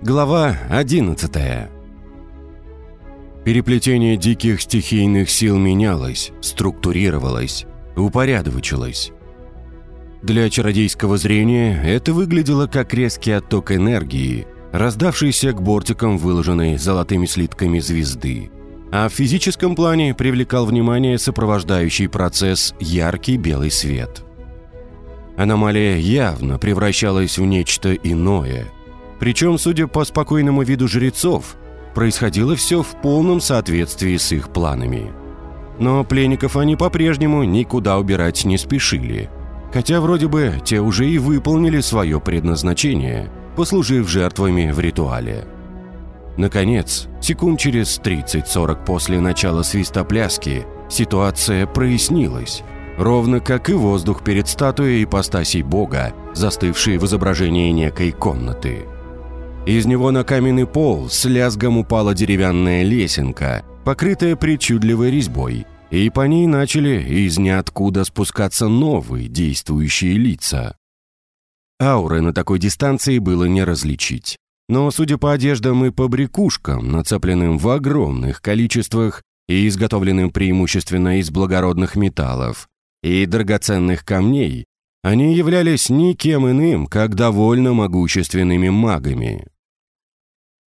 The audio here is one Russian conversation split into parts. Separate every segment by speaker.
Speaker 1: Глава 11 Переплетение диких стихийных сил менялось, структурировалось, упорядочилось. Для чародейского зрения это выглядело как резкий отток энергии, раздавшийся к бортикам выложенной золотыми слитками звезды. А в физическом плане привлекал внимание сопровождающий процесс яркий белый свет. Аномалия явно превращалась в нечто иное – причем, судя по спокойному виду жрецов, происходило все в полном соответствии с их планами. Но пленников они по-прежнему никуда убирать не спешили, хотя вроде бы те уже и выполнили свое предназначение, послужив жертвами в ритуале. Наконец, секунд через 30-40 после начала свистопляски, ситуация прояснилась, ровно как и воздух перед статуей ипостасей бога, застывшей в изображении некой комнаты. Из него на каменный пол с лязгом упала деревянная лесенка, покрытая причудливой резьбой, и по ней начали из ниоткуда спускаться новые действующие лица. Ауры на такой дистанции было не различить. Но, судя по одеждам и побрякушкам, нацепленным в огромных количествах и изготовленным преимущественно из благородных металлов и драгоценных камней, они являлись никем иным, как довольно могущественными магами.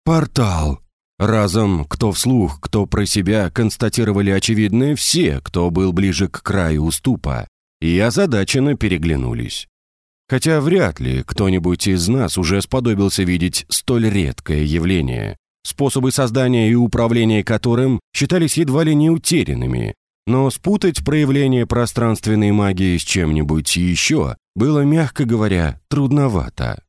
Speaker 1: «Портал!» Разом, кто вслух, кто про себя, констатировали очевидное все, кто был ближе к краю уступа, и озадаченно переглянулись. Хотя вряд ли кто-нибудь из нас уже сподобился видеть столь редкое явление, способы создания и управления которым считались едва ли не утерянными, но спутать проявление пространственной магии с чем-нибудь еще было, мягко говоря, трудновато.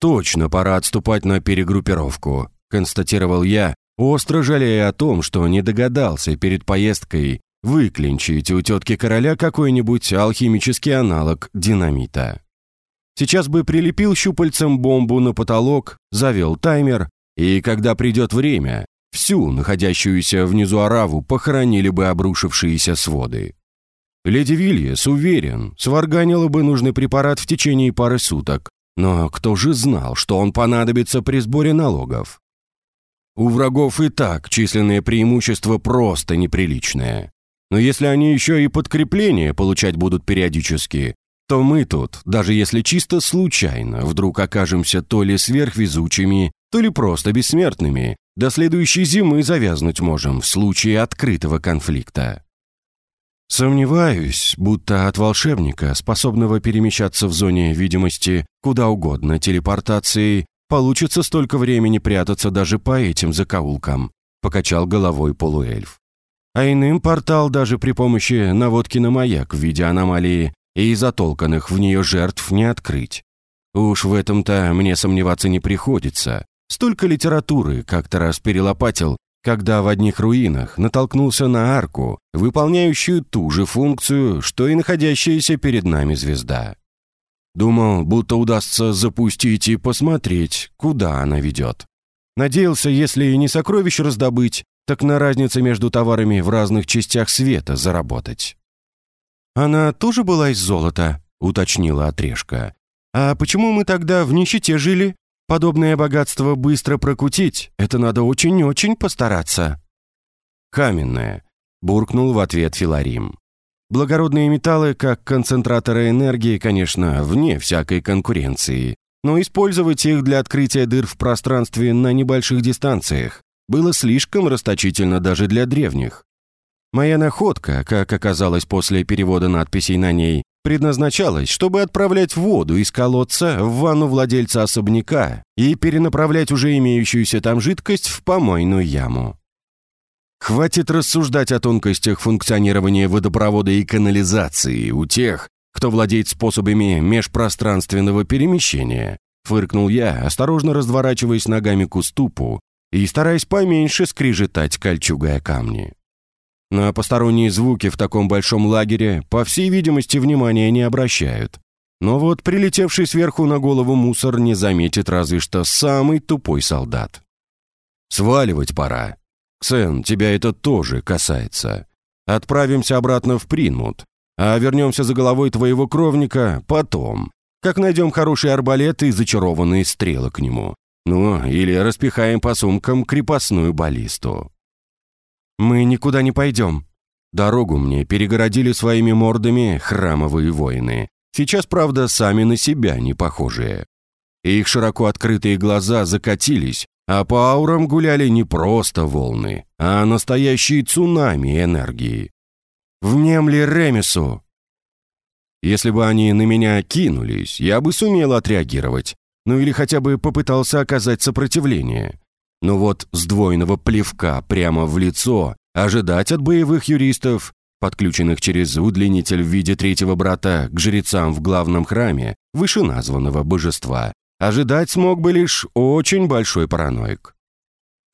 Speaker 1: «Точно пора отступать на перегруппировку», – констатировал я, остро жалея о том, что не догадался перед поездкой выклинчить у тетки короля какой-нибудь алхимический аналог динамита. Сейчас бы прилепил щупальцем бомбу на потолок, завел таймер, и когда придет время, всю находящуюся внизу ораву похоронили бы обрушившиеся своды. Леди Вильес, уверен, сварганила бы нужный препарат в течение пары суток, но кто же знал, что он понадобится при сборе налогов? У врагов и так численное преимущество просто неприличное. Но если они еще и подкрепление получать будут периодически, то мы тут, даже если чисто случайно, вдруг окажемся то ли сверхвезучими, то ли просто бессмертными, до следующей зимы завязнуть можем в случае открытого конфликта. Сомневаюсь, будто от волшебника, способного перемещаться в зоне видимости куда угодно телепортацией, получится столько времени прятаться даже по этим закоулкам», — покачал головой полуэльф. А иным портал даже при помощи наводки на маяк в виде аномалии и затолканных в нее жертв не открыть. Уж в этом-то мне сомневаться не приходится. Столько литературы как-то раз перелопатил, когда в одних руинах натолкнулся на арку, выполняющую ту же функцию, что и находящаяся перед нами звезда. Думал, будто удастся запустить и посмотреть, куда она ведет. Надеялся, если и не сокровищ раздобыть, так на разнице между товарами в разных частях света заработать. «Она тоже была из золота?» — уточнила Отрешка. «А почему мы тогда в нищете жили?» Подобное богатство быстро прокутить, это надо очень-очень постараться». «Каменное», — буркнул в ответ Филарим. «Благородные металлы, как концентраторы энергии, конечно, вне всякой конкуренции, но использовать их для открытия дыр в пространстве на небольших дистанциях было слишком расточительно даже для древних. Моя находка, как оказалось после перевода надписей на ней, предназначалась, чтобы отправлять воду из колодца в ванну владельца особняка и перенаправлять уже имеющуюся там жидкость в помойную яму. Хватит рассуждать о тонкостях функционирования водопровода и канализации у тех, кто владеет способами межпространственного перемещения, фыркнул я, осторожно разворачиваясь ногами к уступу и стараясь поменьше скрижетать кольчугой камни. На посторонние звуки в таком большом лагере, по всей видимости, внимания не обращают. Но вот прилетевший сверху на голову мусор не заметит разве что самый тупой солдат. «Сваливать пора. Ксен, тебя это тоже касается. Отправимся обратно в Принмут, а вернемся за головой твоего кровника потом, как найдем хороший арбалет и зачарованные стрелы к нему. Ну, или распихаем по сумкам крепостную баллисту.
Speaker 2: Мы никуда не пойдем.
Speaker 1: Дорогу мне перегородили своими мордами храмовые воины. Сейчас, правда, сами на себя не похожие. Их широко открытые глаза закатились, а по аурам гуляли не просто волны, а настоящие цунами энергии.
Speaker 2: «Внемли Ремесу!»
Speaker 1: Если бы они на меня кинулись, я бы сумел отреагировать, ну или хотя бы попытался оказать сопротивление. Но вот сдвоенного плевка прямо в лицо ожидать от боевых юристов, подключенных через удлинитель в виде третьего брата к жрецам в главном храме вышеназванного божества, ожидать смог бы лишь очень большой параноик.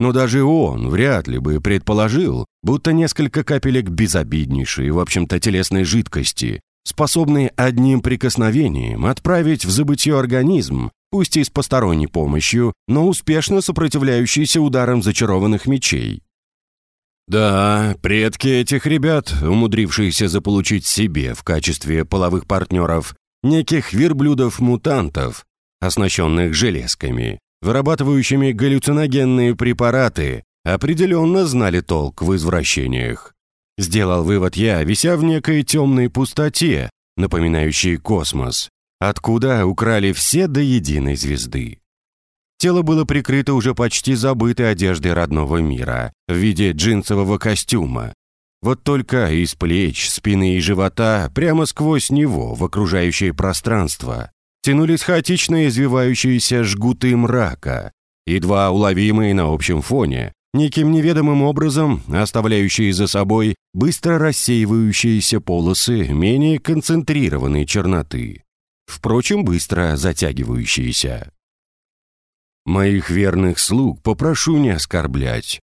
Speaker 1: Но даже он вряд ли бы предположил, будто несколько капелек безобиднейшей, в общем-то, телесной жидкости, способные одним прикосновением отправить в забытье организм, пусть и с посторонней помощью, но успешно сопротивляющийся ударам зачарованных мечей. Да, предки этих ребят, умудрившиеся заполучить себе в качестве половых партнеров неких верблюдов-мутантов, оснащенных железками, вырабатывающими галлюциногенные препараты, определенно знали толк в извращениях. Сделал вывод я, вися в некой темной пустоте, напоминающей космос, откуда украли все до единой звезды. Тело было прикрыто уже почти забытой одеждой родного мира в виде джинсового костюма. Вот только из плеч, спины и живота прямо сквозь него в окружающее пространство тянулись хаотично извивающиеся жгуты мрака, едва уловимые на общем фоне, неким неведомым образом оставляющие за собой быстро рассеивающиеся полосы менее концентрированной черноты, впрочем, быстро затягивающиеся. Моих верных слуг попрошу не оскорблять.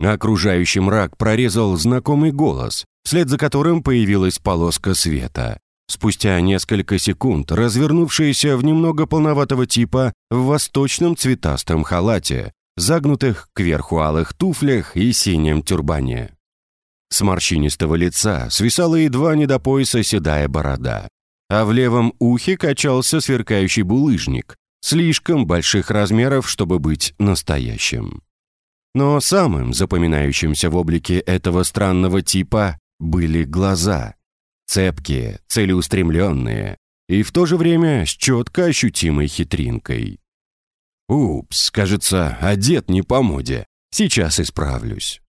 Speaker 1: Окружающий мрак прорезал знакомый голос, вслед за которым появилась полоска света. Спустя несколько секунд развернувшаяся в немного полноватого типа в восточном цветастом халате, загнутых кверху алых туфлях и синем тюрбане. С морщинистого лица свисала едва не до пояса седая борода, а в левом ухе качался сверкающий булыжник, слишком больших размеров, чтобы быть настоящим. Но самым запоминающимся в облике этого странного типа были глаза. Цепкие, целеустремленные и в то же время с четко ощутимой хитринкой. Упс, кажется, одет не по моде. Сейчас исправлюсь.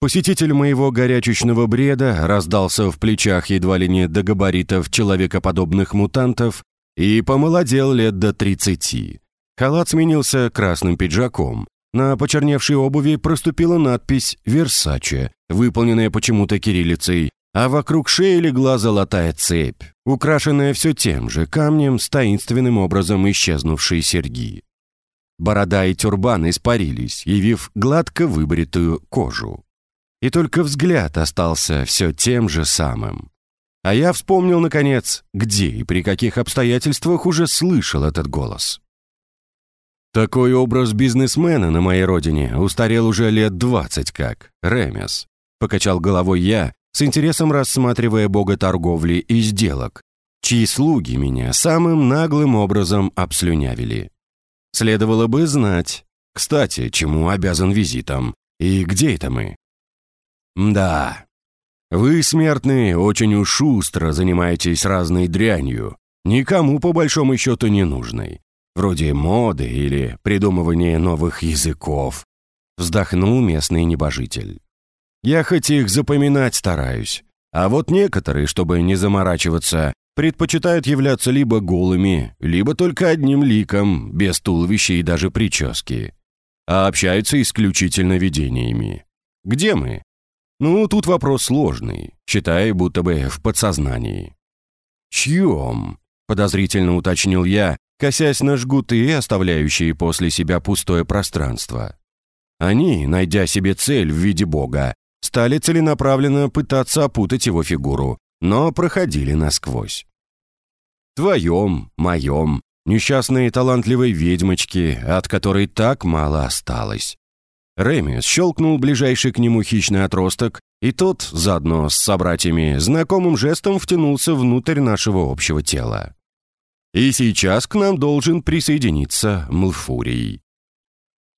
Speaker 1: Посетитель моего горячечного бреда раздался в плечах едва ли не до габаритов человекоподобных мутантов и помолодел лет до тридцати. Халат сменился красным пиджаком. На почерневшей обуви проступила надпись «Версаче», выполненная почему-то кириллицей, а вокруг шеи легла золотая цепь, украшенная все тем же камнем с таинственным образом исчезнувшей серьги. Борода и тюрбан испарились, явив гладко выбритую кожу. И только взгляд остался все тем же самым. А я вспомнил, наконец, где и при каких обстоятельствах уже слышал этот голос. Такой образ бизнесмена на моей родине устарел уже лет двадцать как, Ремес. Покачал головой я, с интересом рассматривая бога торговли и сделок, чьи слуги меня самым наглым образом обслюнявили. Следовало бы знать. Кстати, чему обязан визитом? И где это мы? Да. Вы, смертные, очень уж шустро занимаетесь разной дрянью, никому по большому счету не нужной. Вроде моды или придумывания новых языков. Вздохнул местный небожитель. Я хоть их запоминать стараюсь. А вот некоторые, чтобы не заморачиваться, предпочитают являться либо голыми, либо только одним ликом, без туловища и даже прически. А общаются исключительно видениями. Где мы? Ну, тут вопрос сложный, считай, будто бы в подсознании. «Чьем?» — подозрительно уточнил я, косясь на жгуты, оставляющие после себя пустое пространство. Они, найдя себе цель в виде бога, стали целенаправленно пытаться опутать его фигуру, но проходили насквозь. Твоем, моем, несчастной талантливой ведьмочки, от которой так мало осталось. Реми щелкнул ближайший к нему хищный отросток, и тот, заодно с собратьями, знакомым жестом втянулся внутрь нашего общего тела. И сейчас к нам должен присоединиться Млфурий.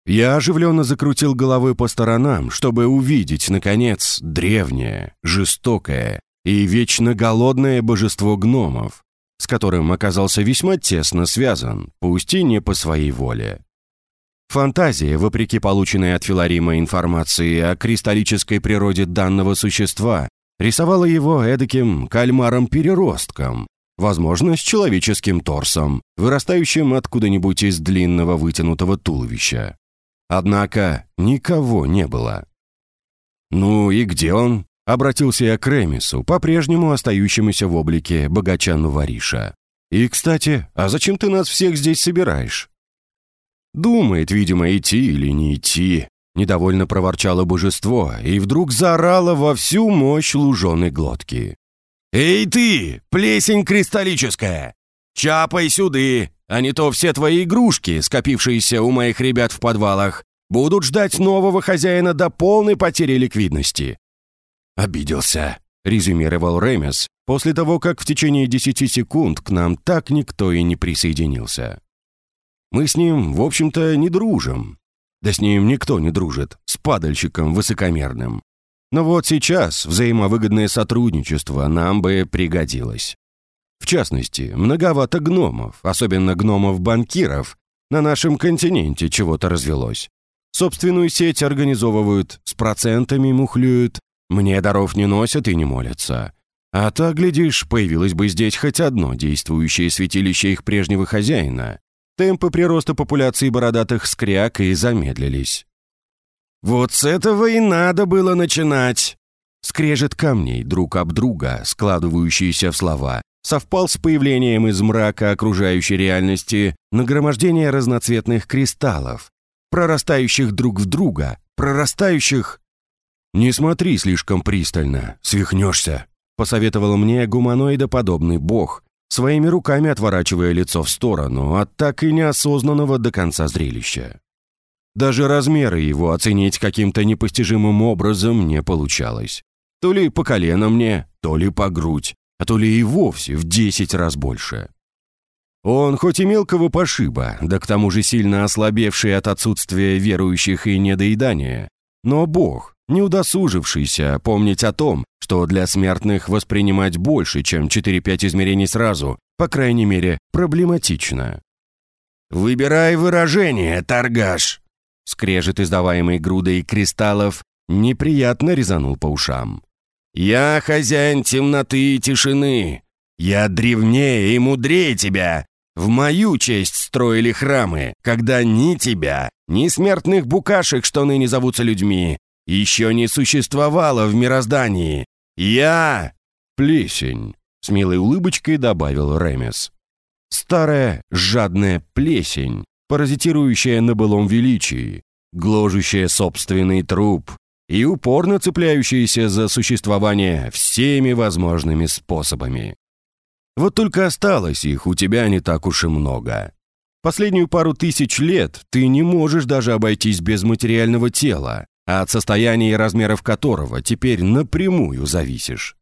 Speaker 1: Я оживленно закрутил головой по сторонам, чтобы увидеть, наконец, древнее, жестокое и вечно голодное божество гномов, с которым оказался весьма тесно связан, пусть и не по своей воле. Фантазия, вопреки полученной от Филарима информации о кристаллической природе данного существа, рисовала его эдаким кальмаром-переростком, возможно, с человеческим торсом, вырастающим откуда-нибудь из длинного вытянутого туловища. Однако никого не было. «Ну и где он?» — обратился я к Ремису, по-прежнему остающемуся в облике богача Нувариша. «И, кстати, а зачем ты нас всех здесь собираешь?» «Думает, видимо, идти или не идти», — недовольно проворчало божество и вдруг заорало во всю мощь луженой глотки. «Эй ты, плесень кристаллическая! Чапай сюды, а не то все твои игрушки, скопившиеся у моих ребят в подвалах, будут ждать нового хозяина до полной потери ликвидности». «Обиделся», — резюмировал Ремес, после того, как в течение десяти секунд к нам так никто и не присоединился. «Мы с ним, в общем-то, не дружим. Да с ним никто не дружит, с падальщиком высокомерным. Но вот сейчас взаимовыгодное сотрудничество нам бы пригодилось. В частности, многовато гномов, особенно гномов-банкиров, на нашем континенте чего-то развелось. Собственную сеть организовывают, с процентами мухлюют, мне даров не носят и не молятся. А так, глядишь, появилось бы здесь хоть одно действующее святилище их прежнего хозяина. Темпы прироста популяции бородатых скряк и замедлились. «Вот с этого и надо было начинать!» Скрежет камней друг об друга, складывающиеся в слова, совпал с появлением из мрака окружающей реальности нагромождение разноцветных кристаллов, прорастающих друг в друга, прорастающих... «Не смотри слишком пристально, свихнешься», — посоветовал мне гуманоидоподобный бог, своими руками отворачивая лицо в сторону от так и неосознанного до конца зрелища. Даже размеры его оценить каким-то непостижимым образом не получалось. То ли по колено мне, то ли по грудь, а то ли и вовсе в десять раз больше. Он хоть и мелкого пошиба, да к тому же сильно ослабевший от отсутствия верующих и недоедания, но Бог, не удосужившийся помнить о том, что для смертных воспринимать больше, чем 4-5 измерений сразу, по крайней мере, проблематично. «Выбирай выражение, торгаш!» Скрежет издаваемый грудой кристаллов неприятно резанул по ушам. «Я хозяин темноты и тишины. Я древнее и мудрее тебя. В мою честь строили храмы, когда ни тебя, ни смертных букашек, что ныне зовутся людьми, еще не существовало в мироздании. Я...» «Плесень», — с милой улыбочкой добавил Ремес. «Старая, жадная плесень, паразитирующая на былом величии, гложущая собственный труп, и упорно цепляющиеся за существование всеми возможными способами. Вот только осталось их у тебя не так уж и много. Последнюю пару тысяч лет ты не можешь даже обойтись без материального тела, от состояния и размеров которого теперь напрямую зависишь.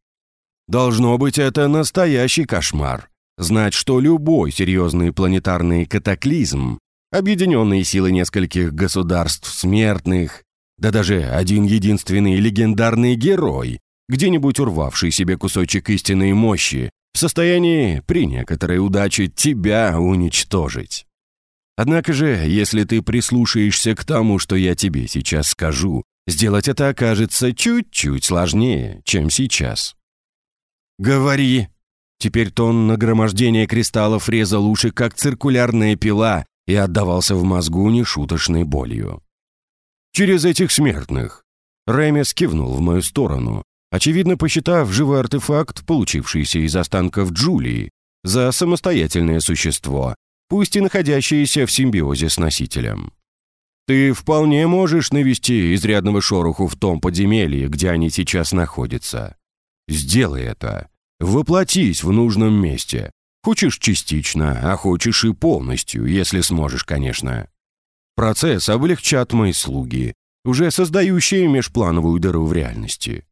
Speaker 1: Должно быть, это настоящий кошмар. Знать, что любой серьезный планетарный катаклизм, объединенные силы нескольких государств смертных, да даже один единственный легендарный герой, где-нибудь урвавший себе кусочек истинной мощи, в состоянии, при некоторой удаче, тебя уничтожить. Однако же, если ты прислушаешься к тому, что я тебе сейчас скажу, сделать это окажется чуть-чуть сложнее, чем сейчас. «Говори!» Теперь тон нагромождения кристаллов резал уши, как циркулярная пила, и отдавался в мозгу нешуточной болью через этих смертных». Ремес кивнул в мою сторону, очевидно посчитав живой артефакт, получившийся из останков Джулии, за самостоятельное существо, пусть и находящееся в симбиозе с носителем. Ты вполне можешь навести изрядного шороху в том подземелье, где они сейчас находятся. Сделай это. Воплотись в нужном месте. Хочешь частично, а хочешь и полностью, если сможешь, конечно. Процесс облегчат мои слуги, уже создающие межплановую дыру в реальности.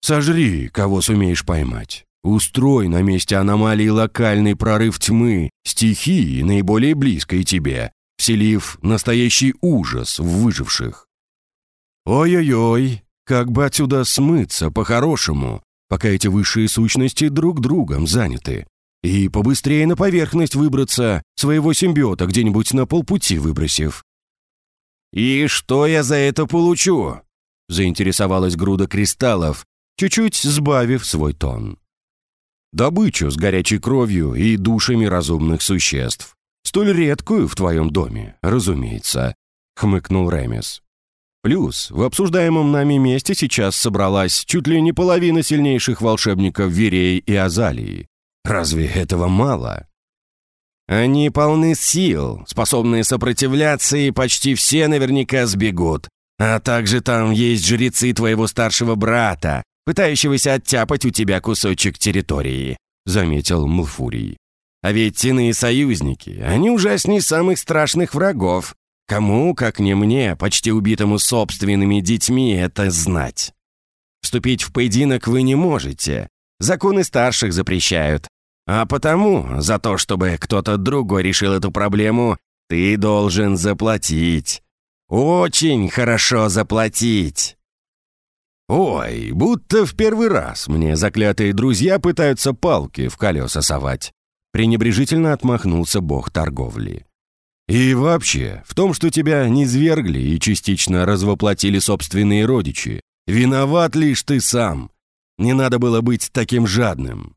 Speaker 1: Сожри, кого сумеешь поймать. Устрой на месте аномалии локальный прорыв тьмы, стихии, наиболее близкой тебе, вселив настоящий ужас в выживших. Ой-ой-ой, как бы отсюда смыться по-хорошему, пока эти высшие сущности друг другом заняты, и побыстрее на поверхность выбраться, своего симбиота где-нибудь на полпути выбросив. «И что я за это получу?» — заинтересовалась груда кристаллов, чуть-чуть сбавив свой тон. «Добычу с горячей кровью и душами разумных существ. Столь редкую в твоем доме, разумеется», — хмыкнул Ремес. Плюс в обсуждаемом нами месте сейчас собралась чуть ли не половина сильнейших волшебников Верей и Азалии. Разве этого мало? Они полны сил, способные сопротивляться, и почти все наверняка сбегут. А также там есть жрецы твоего старшего брата, пытающегося оттяпать у тебя кусочек территории», — заметил Млфурий. «А ведь иные союзники, они ужаснее самых страшных врагов, Кому, как не мне, почти убитому собственными детьми, это знать? Вступить в поединок вы не можете. Законы старших запрещают. А потому, за то, чтобы кто-то другой решил эту проблему, ты должен заплатить. Очень хорошо заплатить. Ой, будто в первый раз мне заклятые друзья пытаются палки в колеса совать. Пренебрежительно отмахнулся бог торговли. И вообще, в том, что тебя низвергли и частично развоплотили собственные родичи, виноват лишь ты сам. Не надо было быть таким жадным».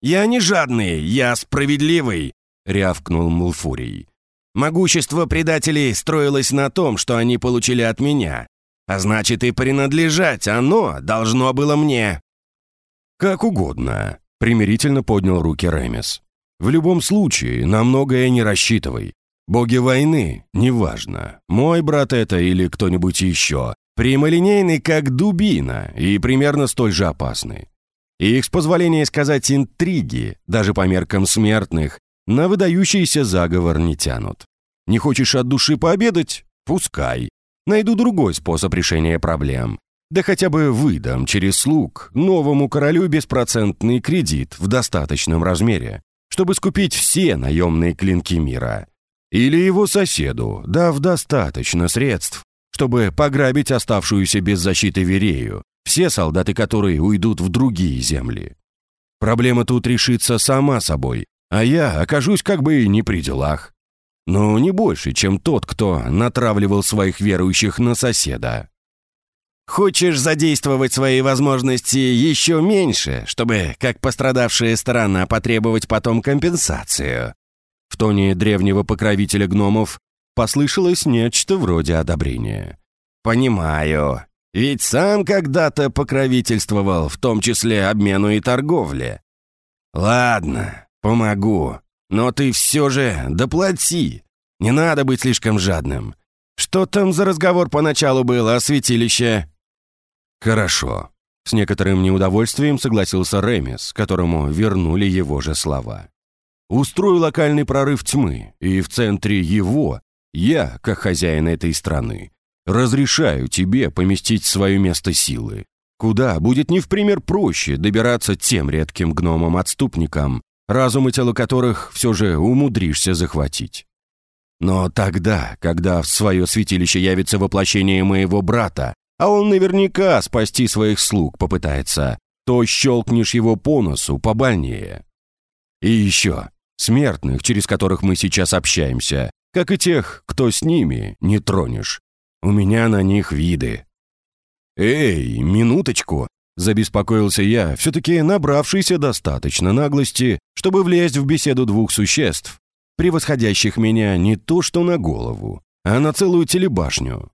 Speaker 1: «Я не жадный, я справедливый», — рявкнул Мулфурий. «Могущество предателей строилось на том, что они получили от меня. А значит, и принадлежать оно должно было мне». «Как угодно», — примирительно поднял руки Ремес. «В любом случае, на многое не рассчитывай. Боги войны, неважно, мой брат это или кто-нибудь еще, прямолинейный как дубина и примерно столь же опасны. их, с позволения сказать, интриги, даже по меркам смертных, на выдающийся заговор не тянут. Не хочешь от души пообедать? Пускай. Найду другой способ решения проблем. Да хотя бы выдам через слуг новому королю беспроцентный кредит в достаточном размере, чтобы скупить все наемные клинки мира. Или его соседу, дав достаточно средств, чтобы пограбить оставшуюся без защиты Верею, все солдаты которые уйдут в другие земли. Проблема тут решится сама собой, а я окажусь как бы не при делах. Но не больше, чем тот, кто натравливал своих верующих на соседа. Хочешь задействовать свои возможности еще меньше, чтобы, как пострадавшая сторона, потребовать потом компенсацию? В тоне древнего покровителя гномов послышалось нечто вроде одобрения. «Понимаю. Ведь сам когда-то покровительствовал, в том числе обмену и торговле. Ладно, помогу. Но ты все же доплати. Не надо быть слишком жадным. Что там за разговор поначалу был о святилище?» «Хорошо». С некоторым неудовольствием согласился Ремес, которому вернули его же слова. Устрою локальный прорыв тьмы, и в центре его я, как хозяин этой страны, разрешаю тебе поместить свое место силы, куда будет не в пример проще добираться тем редким гномам-отступникам, разум и тело которых все же умудришься захватить. Но тогда, когда в свое святилище явится воплощение моего брата, а он наверняка спасти своих слуг попытается, то щелкнешь его по носу побольнее. И еще, Смертных, через которых мы сейчас общаемся, как и тех, кто с ними, не тронешь. У меня на них виды». «Эй, минуточку!» – забеспокоился я, все-таки набравшийся достаточно наглости, чтобы влезть в беседу двух существ, превосходящих меня не то что на голову, а на целую телебашню.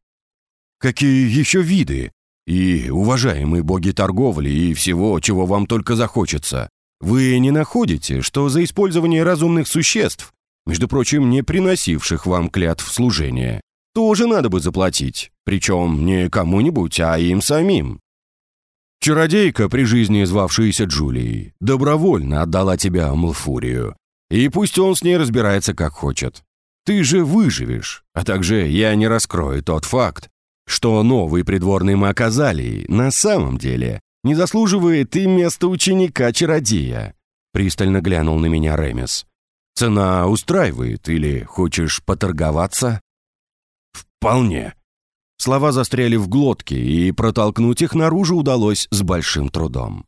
Speaker 1: «Какие еще виды? И, уважаемые боги торговли и всего, чего вам только захочется, вы не находите, что за использование разумных существ, между прочим, не приносивших вам клятв служения, тоже надо бы заплатить, причем не кому-нибудь, а им самим? Чародейка, при жизни звавшаяся Джулией, добровольно отдала тебя Малфурию, и пусть он с ней разбирается как хочет. Ты же выживешь, а также я не раскрою тот факт, что новый придворный маг на самом деле не заслуживает и место ученика-чародея», пристально глянул на меня Ремес. «Цена устраивает или хочешь поторговаться?» «Вполне». Слова застряли в глотке, и протолкнуть их наружу удалось с большим трудом.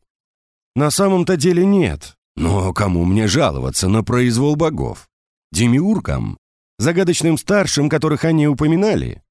Speaker 1: «На самом-то деле нет. Но кому мне жаловаться на произвол богов? Демиургам? Загадочным старшим, которых они упоминали?»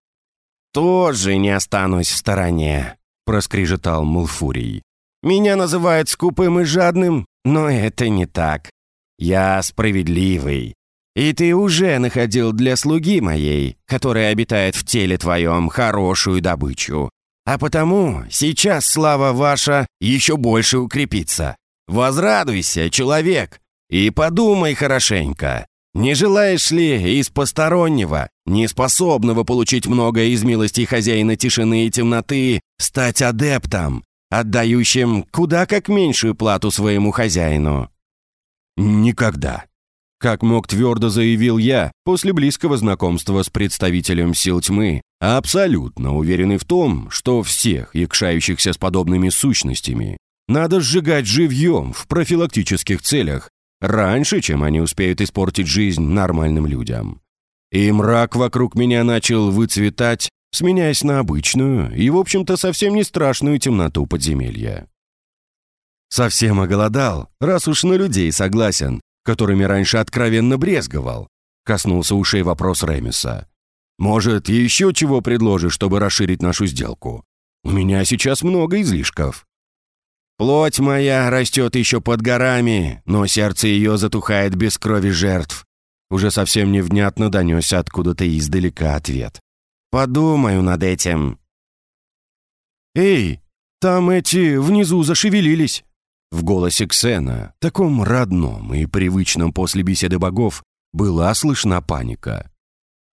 Speaker 1: «Тоже не останусь в стороне», — проскрежетал Мулфурий. «Меня называют скупым и жадным, но это не так. Я справедливый. И ты уже находил для слуги моей, которая обитает в теле твоем, хорошую добычу. А потому сейчас слава ваша еще больше укрепится. Возрадуйся, человек, и подумай хорошенько. Не желаешь ли из постороннего, неспособного получить многое из милости хозяина тишины и темноты, стать адептом, отдающим куда как меньшую плату своему хозяину? Никогда. Как мог твердо заявил я, после близкого знакомства с представителем сил тьмы, абсолютно уверенный в том, что всех якшающихся с подобными сущностями надо сжигать живьем в профилактических целях раньше, чем они успеют испортить жизнь нормальным людям. И мрак вокруг меня начал выцветать, сменяясь на обычную и, в общем-то, совсем не страшную темноту подземелья. Совсем оголодал, раз уж на людей согласен, которыми раньше откровенно брезговал, коснулся ушей вопрос Ремиса. Может, еще чего предложишь, чтобы расширить нашу сделку? У меня сейчас много излишков. Плоть моя растет еще под горами, но сердце ее затухает без крови жертв. Уже совсем невнятно донесся откуда-то издалека ответ. Подумаю над этим. «Эй, там эти внизу зашевелились!» В голосе Ксена, таком родном и привычном после беседы богов, была слышна паника.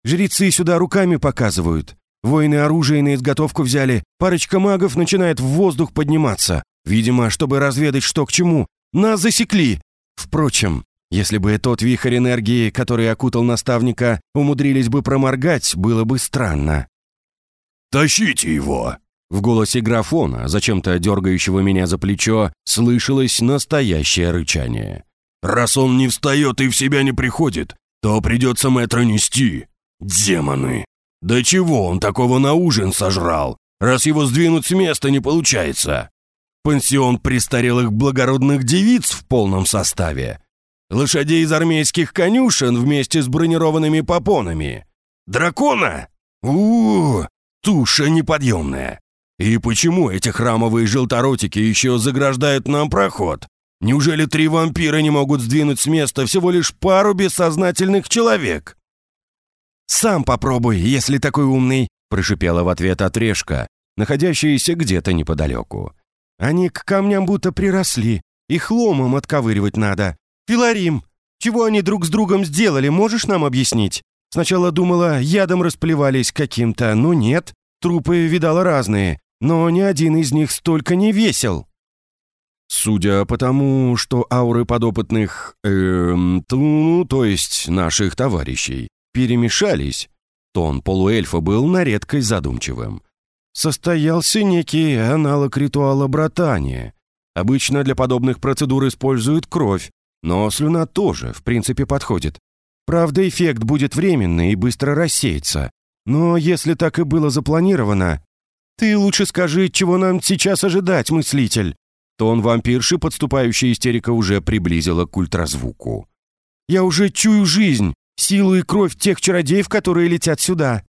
Speaker 1: «Жрецы сюда руками показывают. Воины оружие на изготовку взяли. Парочка магов начинает в воздух подниматься. Видимо, чтобы разведать, что к чему. Нас засекли. Впрочем, если бы тот вихрь энергии, который окутал наставника, умудрились бы проморгать, было бы странно.
Speaker 2: «Тащите его!»
Speaker 1: В голосе графона, зачем-то дергающего меня за плечо, слышалось настоящее рычание.
Speaker 2: «Раз он не встает и в себя не приходит, то придется мэтра нести. Демоны! Да чего он такого на ужин сожрал, раз его сдвинуть с места не получается?» Пансион престарелых благородных девиц в полном составе. Лошадей из армейских конюшен вместе с бронированными попонами. Дракона? у, -у, -у туша неподъемная. И почему эти храмовые желторотики еще заграждают нам проход? Неужели три вампира не могут сдвинуть с места всего лишь пару бессознательных человек? «Сам попробуй, если такой умный», — прошипела в ответ отрежка, находящаяся где-то неподалеку. Они к камням будто приросли. Их ломом отковыривать надо. Филарим, чего они друг с другом сделали, можешь нам объяснить? Сначала думала, ядом расплевались каким-то, но нет. Трупы видала разные, но ни один из них столько не весил. Судя по тому, что ауры подопытных, эм, ну, то есть наших товарищей, перемешались, тон полуэльфа был на редкость задумчивым состоялся некий аналог ритуала братания. Обычно для подобных процедур используют кровь, но слюна тоже, в принципе, подходит. Правда, эффект будет временный и быстро рассеется. Но если так и было запланировано... Ты лучше скажи, чего нам сейчас ожидать, мыслитель. Тон вампирши, подступающая истерика, уже приблизила к ультразвуку. «Я уже чую жизнь, силу и кровь тех чародеев, которые летят сюда.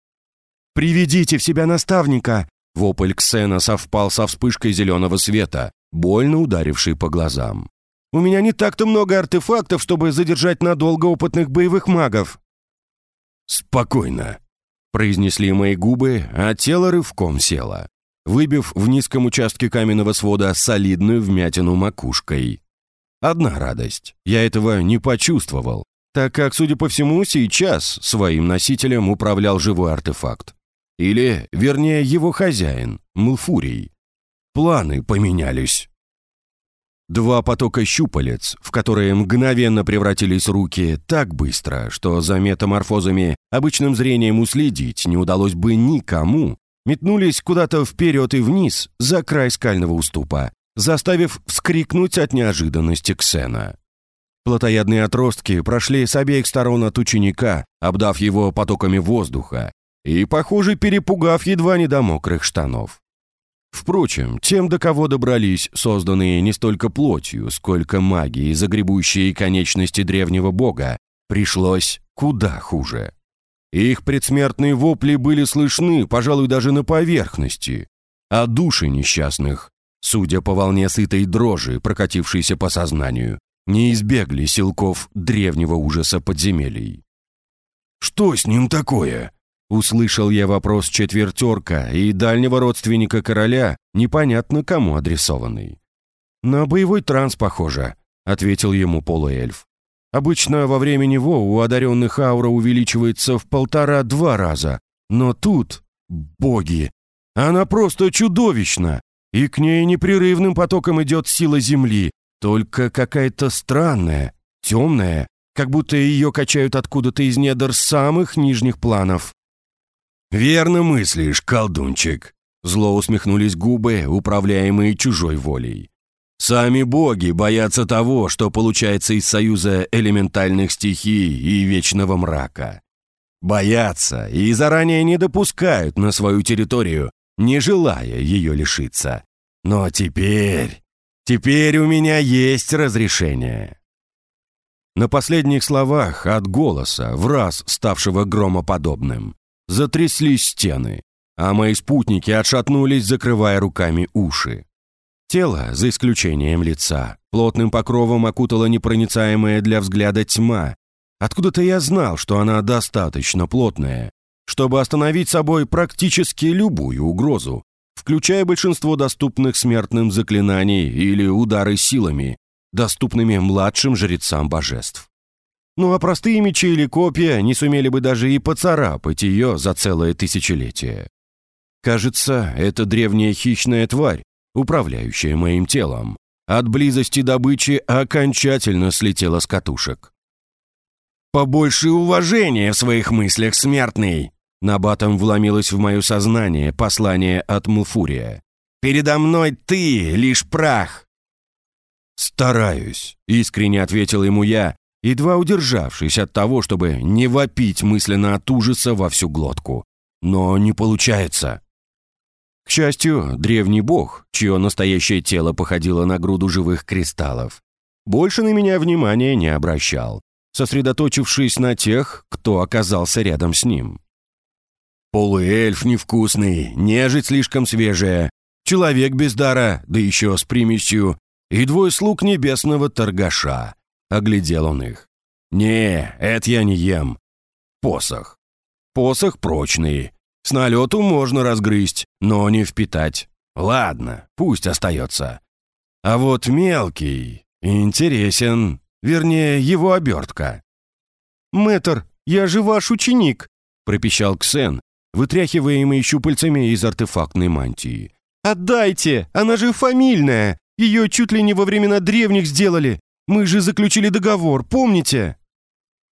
Speaker 2: Приведите в себя наставника, Вопль Ксена совпал со вспышкой зеленого света, больно ударившей по глазам. «У меня не так-то много артефактов, чтобы задержать надолго опытных боевых магов». «Спокойно», —
Speaker 1: произнесли мои губы, а тело рывком село, выбив в низком участке каменного свода солидную вмятину макушкой. Одна радость. Я этого не почувствовал, так как, судя по всему, сейчас своим носителем управлял живой артефакт. Или, вернее, его хозяин, Мулфурий. Планы поменялись. Два потока щупалец, в которые мгновенно превратились руки так быстро, что за метаморфозами обычным зрением уследить не удалось бы никому, метнулись куда-то вперед и вниз за край скального уступа, заставив вскрикнуть от неожиданности Ксена. Плотоядные отростки прошли с обеих сторон от ученика, обдав его потоками воздуха и, похоже, перепугав едва не до мокрых штанов. Впрочем, тем, до кого добрались, созданные не столько плотью, сколько магией, загребущие конечности древнего бога, пришлось куда хуже. Их предсмертные вопли были слышны, пожалуй, даже на поверхности, а души несчастных, судя по волне сытой дрожи, прокатившейся по сознанию, не избегли силков древнего ужаса подземелий.
Speaker 2: «Что с ним такое?»
Speaker 1: Услышал я вопрос четвертерка и дальнего родственника короля, непонятно кому адресованный. «На боевой транс похоже», — ответил ему полуэльф. «Обычно во время него у одаренных аура увеличивается в полтора-два раза, но тут, боги, она просто чудовищна, и к ней непрерывным потоком идет сила Земли, только какая-то странная, темная, как будто ее качают откуда-то из недр самых нижних планов.
Speaker 2: «Верно мыслишь, колдунчик», — зло усмехнулись губы, управляемые чужой волей. «Сами боги боятся того, что получается из союза элементальных стихий и вечного мрака. Боятся и заранее не допускают на свою территорию, не желая ее лишиться. Но теперь... Теперь у меня есть разрешение».
Speaker 1: На последних словах от голоса, в раз ставшего громоподобным, затряслись стены, а мои спутники отшатнулись, закрывая руками уши. Тело, за исключением лица, плотным покровом окутала непроницаемая для взгляда тьма. Откуда-то я знал, что она достаточно плотная, чтобы остановить собой практически любую угрозу, включая большинство доступных смертным заклинаний или удары силами, доступными младшим жрецам божеств. Ну а простые мечи или копья не сумели бы даже и поцарапать ее за целое тысячелетие. Кажется, это древняя хищная тварь, управляющая моим телом, от близости добычи окончательно слетела с катушек.
Speaker 2: «Побольше уважения в своих мыслях, смертный!»
Speaker 1: Набатом вломилось в мое сознание послание от Муфурия.
Speaker 2: «Передо мной ты, лишь прах!»
Speaker 1: «Стараюсь», — искренне ответил ему я, едва удержавшись от того, чтобы не вопить мысленно от ужаса во всю глотку. Но не получается. К счастью, древний бог, чье настоящее тело походило на груду живых кристаллов, больше на меня внимания не обращал, сосредоточившись на тех, кто оказался рядом с ним.
Speaker 2: Полуэльф невкусный, нежить слишком свежая, человек без дара, да еще с примесью, и двое слуг небесного торгаша. Оглядел он их. «Не, это я не ем. Посох. Посох прочный. С налету можно разгрызть, но не впитать. Ладно, пусть остается. А вот мелкий интересен, вернее, его обертка».
Speaker 1: «Мэтр, я же ваш ученик», — пропищал Ксен, вытряхиваемый щупальцами из артефактной мантии. «Отдайте! Она же фамильная! Ее чуть ли не во времена древних сделали! Мы же заключили договор, помните?»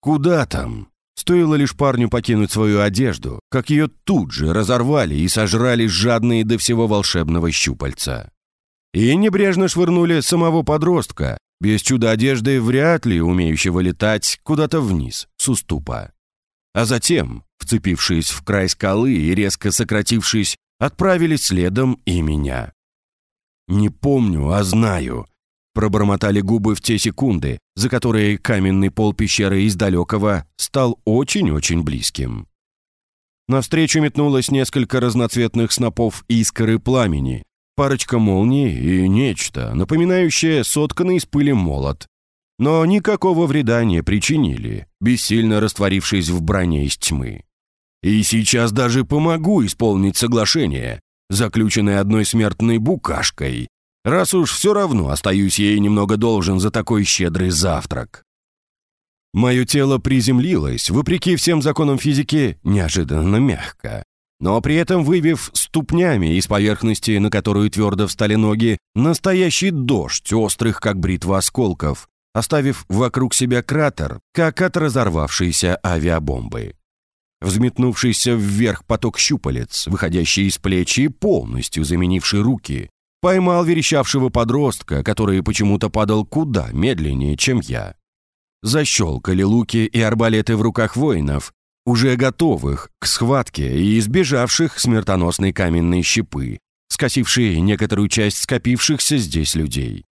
Speaker 1: «Куда там?» Стоило лишь парню покинуть свою одежду, как ее тут же разорвали и сожрали жадные до всего волшебного щупальца. И небрежно швырнули самого подростка, без чуда одежды вряд ли умеющего летать куда-то вниз, с уступа. А затем, вцепившись в край скалы и резко сократившись, отправились следом и меня. Не помню, а знаю, Пробормотали губы в те секунды, за которые каменный пол пещеры из далекого стал очень-очень близким. Навстречу метнулось несколько разноцветных снопов искры пламени, парочка молний и нечто, напоминающее сотканный из пыли молот. Но никакого вреда не причинили, бессильно растворившись в броне из тьмы. И сейчас даже помогу исполнить соглашение, заключенное одной смертной букашкой, раз уж все равно остаюсь ей немного должен за такой щедрый завтрак. Мое тело приземлилось, вопреки всем законам физики, неожиданно мягко. Но при этом выбив ступнями из поверхности, на которую твердо встали ноги, настоящий дождь острых, как бритва осколков, оставив вокруг себя кратер, как от разорвавшейся авиабомбы. Взметнувшийся вверх поток щупалец, выходящий из плечи, полностью заменивший руки, поймал верещавшего подростка, который почему-то падал куда медленнее, чем я. Защелкали луки и арбалеты в руках воинов, уже готовых к схватке и избежавших смертоносной каменной щепы, скосившей некоторую часть скопившихся здесь людей.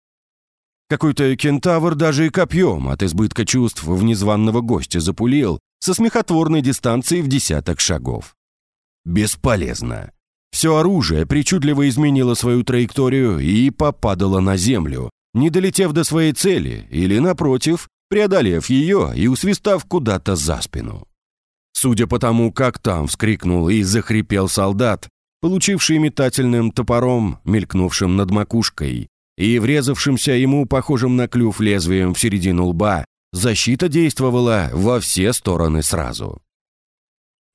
Speaker 1: Какой-то кентавр даже и копьем от избытка чувств в незваного гостя запулил со смехотворной дистанции в десяток шагов. Бесполезно. Все оружие причудливо изменило свою траекторию и попадало на землю, не долетев до своей цели или, напротив, преодолев ее и усвистав куда-то за спину. Судя по тому, как там вскрикнул и захрипел солдат, получивший метательным топором, мелькнувшим над макушкой, и врезавшимся ему похожим на клюв лезвием в середину лба, защита действовала во все стороны сразу.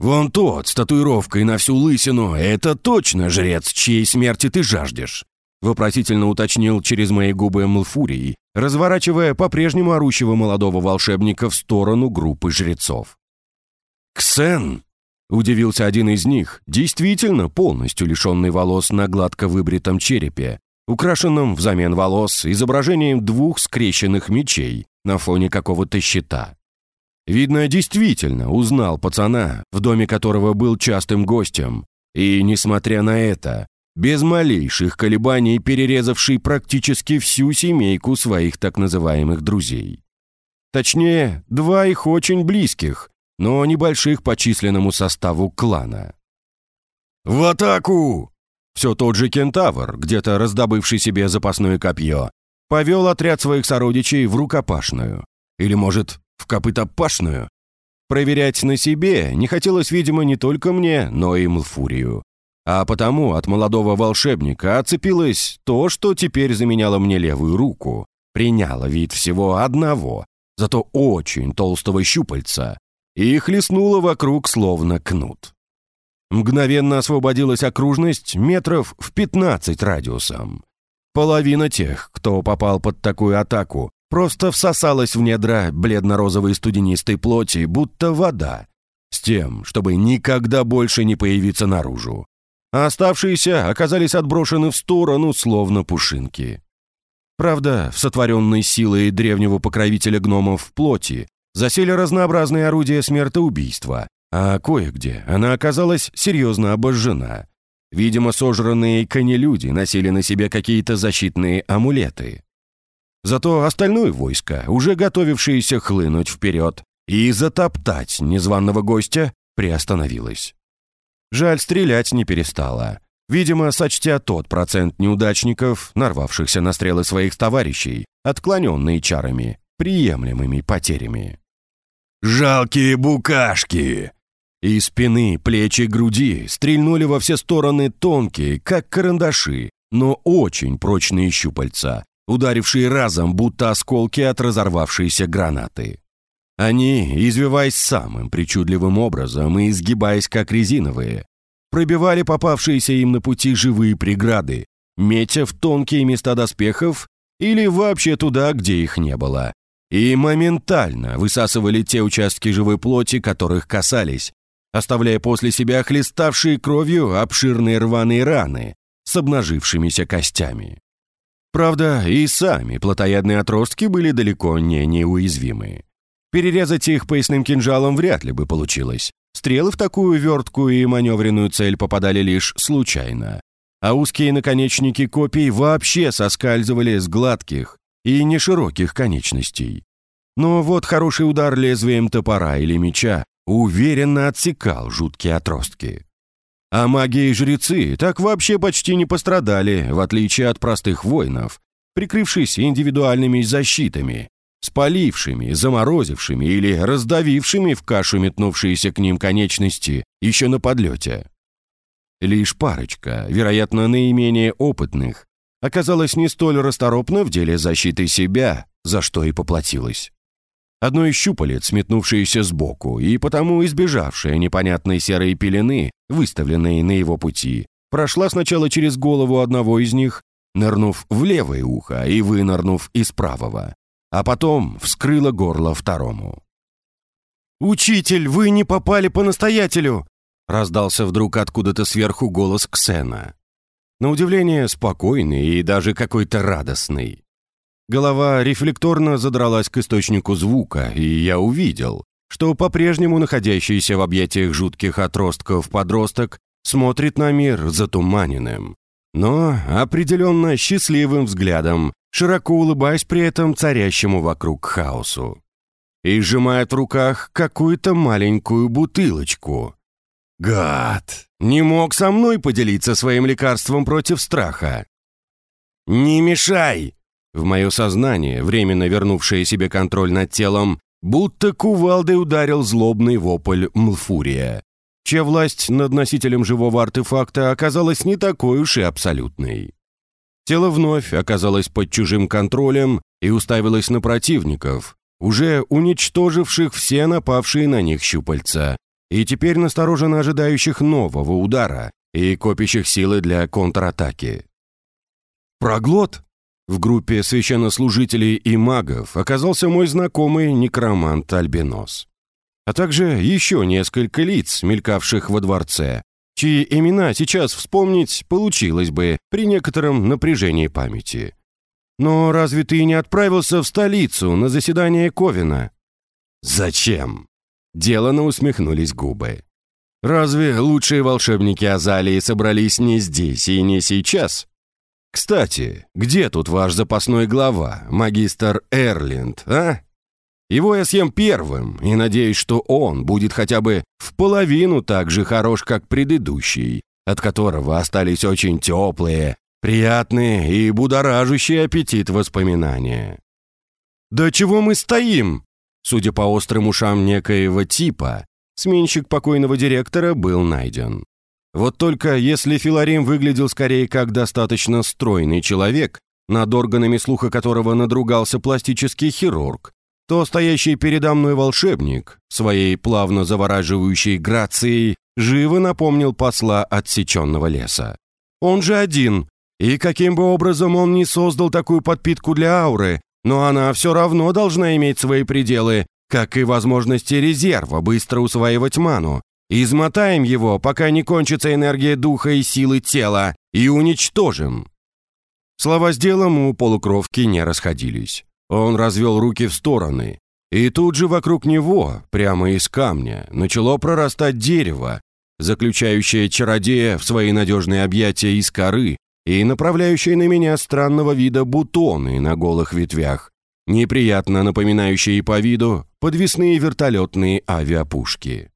Speaker 1: «Вон тот, с татуировкой на всю лысину, это точно жрец, чьей смерти ты жаждешь», вопросительно уточнил через мои губы Млфурий, разворачивая по-прежнему орущего молодого волшебника в сторону группы жрецов. «Ксен!» — удивился один из них, действительно полностью лишенный волос на гладко выбритом черепе, украшенном взамен волос изображением двух скрещенных мечей на фоне какого-то щита. Видно, действительно узнал пацана, в доме которого был частым гостем, и, несмотря на это, без малейших колебаний перерезавший практически всю семейку своих так называемых друзей. Точнее, два их очень близких, но небольших по численному составу клана.
Speaker 2: «В атаку!»
Speaker 1: Все тот же кентавр, где-то раздобывший себе запасное копье, повел отряд своих сородичей в рукопашную. Или, может, в копытопашную? Проверять на себе не хотелось, видимо, не только мне, но и Млфурию. А потому от молодого волшебника отцепилось то, что теперь заменяло мне левую руку, приняло вид всего одного, зато очень толстого щупальца, и хлестнуло вокруг словно кнут. Мгновенно освободилась окружность метров в 15 радиусом. Половина тех, кто попал под такую атаку, просто всосалась в недра бледно-розовой студенистой плоти, будто вода, с тем, чтобы никогда больше не появиться наружу. А оставшиеся оказались отброшены в сторону, словно пушинки. Правда, в сотворенной силой древнего покровителя гномов в плоти засели разнообразные орудия смертоубийства, а кое-где она оказалась серьезно обожжена. Видимо, сожранные конелюди носили на себе какие-то защитные амулеты. Зато остальное войско, уже готовившееся хлынуть вперед и затоптать незваного гостя, приостановилось. Жаль, стрелять не перестала. Видимо, сочтя тот процент неудачников, нарвавшихся на стрелы своих товарищей, отклоненные чарами, приемлемыми потерями.
Speaker 2: «Жалкие букашки!»
Speaker 1: Из спины, плечи, груди стрельнули во все стороны тонкие, как карандаши, но очень прочные щупальца, ударившие разом, будто осколки от разорвавшейся гранаты. Они, извиваясь самым причудливым образом и изгибаясь как резиновые, пробивали попавшиеся им на пути живые преграды, метя в тонкие места доспехов или вообще туда, где их не было, и моментально высасывали те участки живой плоти, которых касались, оставляя после себя хлеставшие кровью обширные рваные раны с обнажившимися костями. Правда, и сами плотоядные отростки были далеко не неуязвимы. Перерезать их поясным кинжалом вряд ли бы получилось. Стрелы в такую верткую и маневренную цель попадали лишь случайно. А узкие наконечники копий вообще соскальзывали с гладких и нешироких конечностей. Но вот хороший удар лезвием топора или меча уверенно отсекал жуткие отростки. А маги и жрецы так вообще почти не пострадали, в отличие от простых воинов, прикрывшись индивидуальными защитами, спалившими, заморозившими или раздавившими в кашу метнувшиеся к ним конечности еще на подлете. Лишь парочка, вероятно, наименее опытных, оказалась не столь расторопна в деле защиты себя, за что и поплатилась. Одно из щупалец, метнувшееся сбоку, и потому избежавшее непонятной серой пелены, выставленной на его пути, прошла сначала через голову одного из них, нырнув в левое ухо и вынырнув из правого, а потом вскрыла горло второму. «Учитель, вы не попали по настоятелю!» раздался вдруг откуда-то сверху голос Ксена. На удивление спокойный и даже какой-то радостный. Голова рефлекторно задралась к источнику звука, и я увидел, что по-прежнему находящийся в объятиях жутких отростков подросток смотрит на мир затуманенным, но определенно счастливым взглядом, широко улыбаясь при этом царящему вокруг хаосу. И сжимает в руках какую-то маленькую бутылочку. Гад! Не мог со мной поделиться своим лекарством против страха. «Не мешай!» В мое сознание, временно вернувшее себе контроль над телом, будто кувалдой ударил злобный вопль Млфурия, чья власть над носителем живого артефакта оказалась не такой уж и абсолютной. Тело вновь оказалось под чужим контролем и уставилось на противников, уже уничтоживших все напавшие на них щупальца, и теперь настороженно ожидающих нового удара и копящих силы для контратаки. Проглот в группе священнослужителей и магов оказался мой знакомый некромант Альбинос. А также еще несколько лиц, мелькавших во дворце, чьи имена сейчас вспомнить получилось бы при некотором напряжении памяти. Но разве ты не отправился в столицу на заседание Ковина? Зачем? Делано усмехнулись губы. Разве лучшие волшебники Азалии собрались не здесь и не сейчас? «Кстати, где тут ваш запасной глава, магистр Эрлинд, а? Его я съем первым, и надеюсь, что он будет хотя бы в половину так же хорош, как предыдущий, от которого остались очень теплые, приятные и будоражащие аппетит воспоминания». «Да чего мы стоим?» Судя по острым ушам некоего типа, сменщик покойного директора был найден. Вот только если Филарим выглядел скорее как достаточно стройный человек, над органами слуха которого надругался пластический хирург, то стоящий передо мной волшебник своей плавно завораживающей грацией живо напомнил посла отсеченного леса. Он же один, и каким бы образом он ни создал такую подпитку для ауры, но она все равно должна иметь свои пределы, как и возможности резерва быстро усваивать ману, Измотаем его, пока не кончится энергия духа и силы тела, и уничтожим». Слова с делом у полукровки не расходились. Он развел руки в стороны, и тут же вокруг него, прямо из камня, начало прорастать дерево, заключающее чародея в свои надежные объятия из коры и направляющее на меня странного вида бутоны на голых ветвях, неприятно напоминающие по виду подвесные вертолетные авиапушки.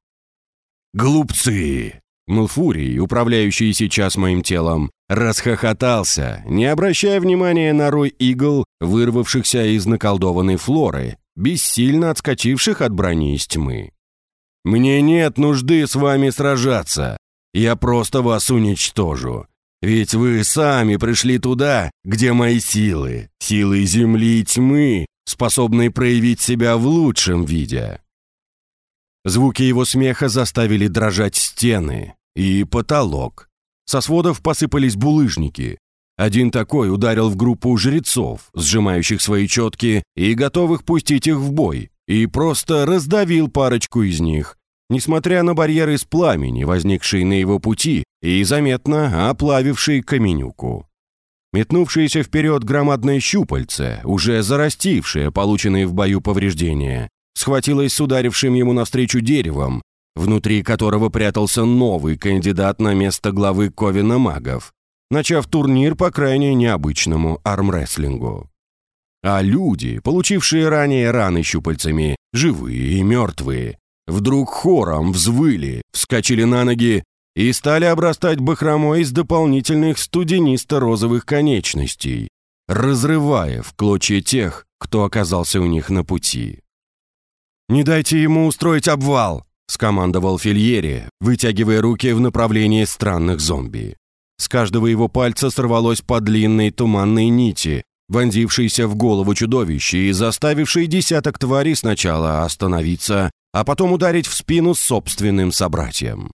Speaker 1: «Глупцы!» Мелфурий, управляющий сейчас моим телом, расхохотался, не обращая внимания на рой игл, вырвавшихся из наколдованной флоры, бессильно отскочивших от брони из тьмы. «Мне нет нужды с вами сражаться. Я просто вас уничтожу. Ведь вы сами пришли туда, где мои силы, силы земли и тьмы, способные проявить себя в лучшем виде. Звуки его смеха заставили дрожать стены и потолок. Со сводов посыпались булыжники. Один такой ударил в группу жрецов, сжимающих свои четки и готовых пустить их в бой, и просто раздавил парочку из них, несмотря на барьеры из пламени, возникшие на его пути и заметно оплавившие каменюку. Метнувшееся вперед громадное щупальце, уже зарастившее полученные в бою повреждения, схватилась с ударившим ему навстречу деревом, внутри которого прятался новый кандидат на место главы Ковина магов, начав турнир по крайне необычному армрестлингу. А люди, получившие ранее раны щупальцами, живые и мертвые, вдруг хором взвыли, вскочили на ноги и стали обрастать бахромой из дополнительных студенисто-розовых конечностей, разрывая в клочья тех, кто оказался у них на пути. «Не дайте ему устроить обвал!» — скомандовал Фильери, вытягивая руки в направлении странных зомби. С каждого его пальца сорвалось по длинной туманной нити, вонзившейся в голову чудовища и заставившей десяток тварей сначала остановиться, а потом ударить в спину собственным собратьям.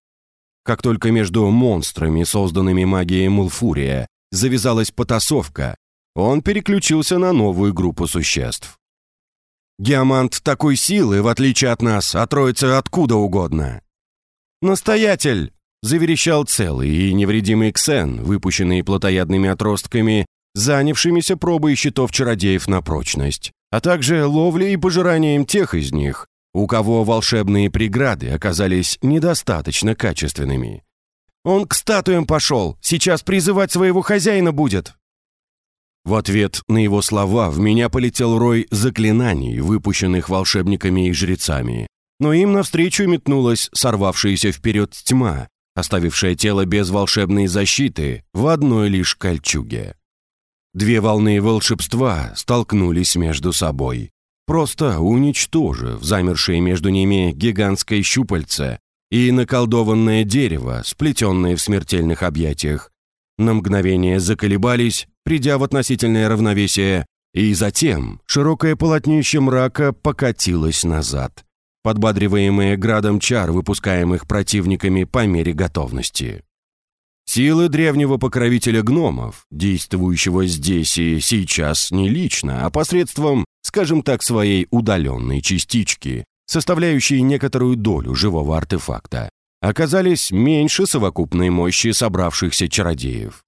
Speaker 1: Как только между монстрами, созданными магией Мулфурия, завязалась потасовка, он переключился на новую группу существ. Геомант такой силы, в отличие от нас, отроется откуда угодно. «Настоятель!» заверещал целый и невредимый Ксен, выпущенный плотоядными отростками, занявшимися пробой щитов чародеев на прочность, а также ловлей и пожиранием тех из них, у кого волшебные преграды оказались недостаточно качественными. «Он к статуям пошел, сейчас призывать своего хозяина будет!» В ответ на его слова в меня полетел рой заклинаний, выпущенных волшебниками и жрецами, но им навстречу метнулась сорвавшаяся вперед тьма, оставившая тело без волшебной защиты в одной лишь кольчуге. Две волны волшебства столкнулись между собой, просто уничтожив замершие между ними гигантское щупальце и наколдованное дерево, сплетенное в смертельных объятиях. На мгновение заколебались, придя в относительное равновесие, и затем широкое полотнище мрака покатилось назад, подбадриваемое градом чар, выпускаемых противниками по мере готовности. Силы древнего покровителя гномов, действующего здесь и сейчас не лично, а посредством, скажем так, своей удаленной частички, составляющей некоторую долю живого артефакта, оказались меньше совокупной мощи собравшихся чародеев.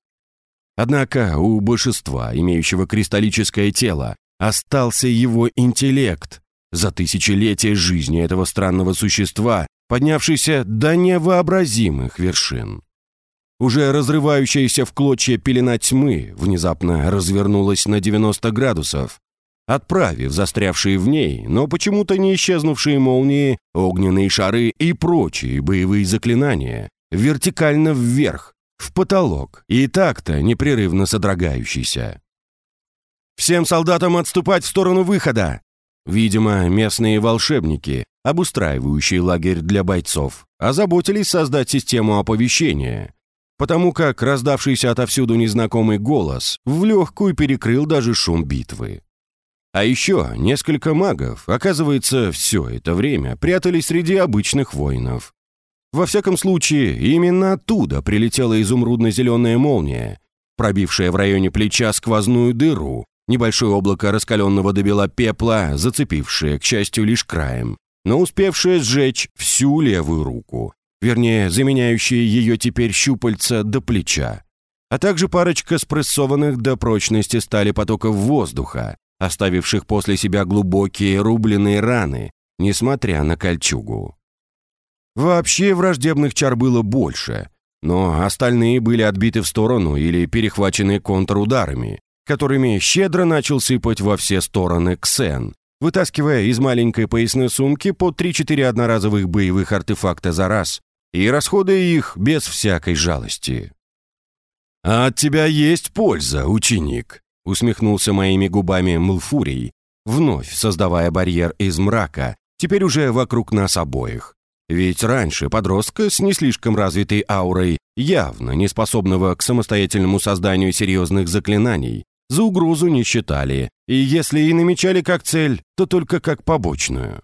Speaker 1: Однако у большинства, имеющего кристаллическое тело, остался его интеллект, за тысячелетия жизни этого странного существа, поднявшийся до невообразимых вершин. Уже разрывающаяся в клочья пелена тьмы внезапно развернулась на 90 градусов, отправив застрявшие в ней, но почему-то не исчезнувшие молнии, огненные шары и прочие боевые заклинания вертикально вверх, в потолок, и так-то непрерывно содрогающийся. «Всем солдатам отступать в сторону выхода!» Видимо, местные волшебники, обустраивающие лагерь для бойцов, озаботились создать систему оповещения, потому как раздавшийся отовсюду незнакомый голос в легкую перекрыл даже шум битвы. А еще несколько магов, оказывается, все это время прятались среди обычных воинов. Во всяком случае, именно оттуда прилетела изумрудно-зеленая молния, пробившая в районе плеча сквозную дыру, небольшое облако раскаленного до бела пепла, зацепившее, к счастью, лишь краем, но успевшее сжечь всю левую руку, вернее, заменяющие ее теперь щупальца до плеча, а также парочка спрессованных до прочности стали потоков воздуха, оставивших после себя глубокие рубленые раны, несмотря на кольчугу. Вообще враждебных чар было больше, но остальные были отбиты в сторону или перехвачены контрударами, которыми щедро начал сыпать во все стороны Ксен, вытаскивая из маленькой поясной сумки по 3-4 одноразовых боевых артефакта за раз и расходуя их без всякой жалости. «А от тебя есть польза, ученик», — усмехнулся моими губами Млфурий, вновь создавая барьер из мрака, теперь уже вокруг нас обоих. Ведь раньше подростка с не слишком развитой аурой, явно не способного к самостоятельному созданию серьезных заклинаний, за угрозу не считали, и если и намечали как цель, то только как побочную.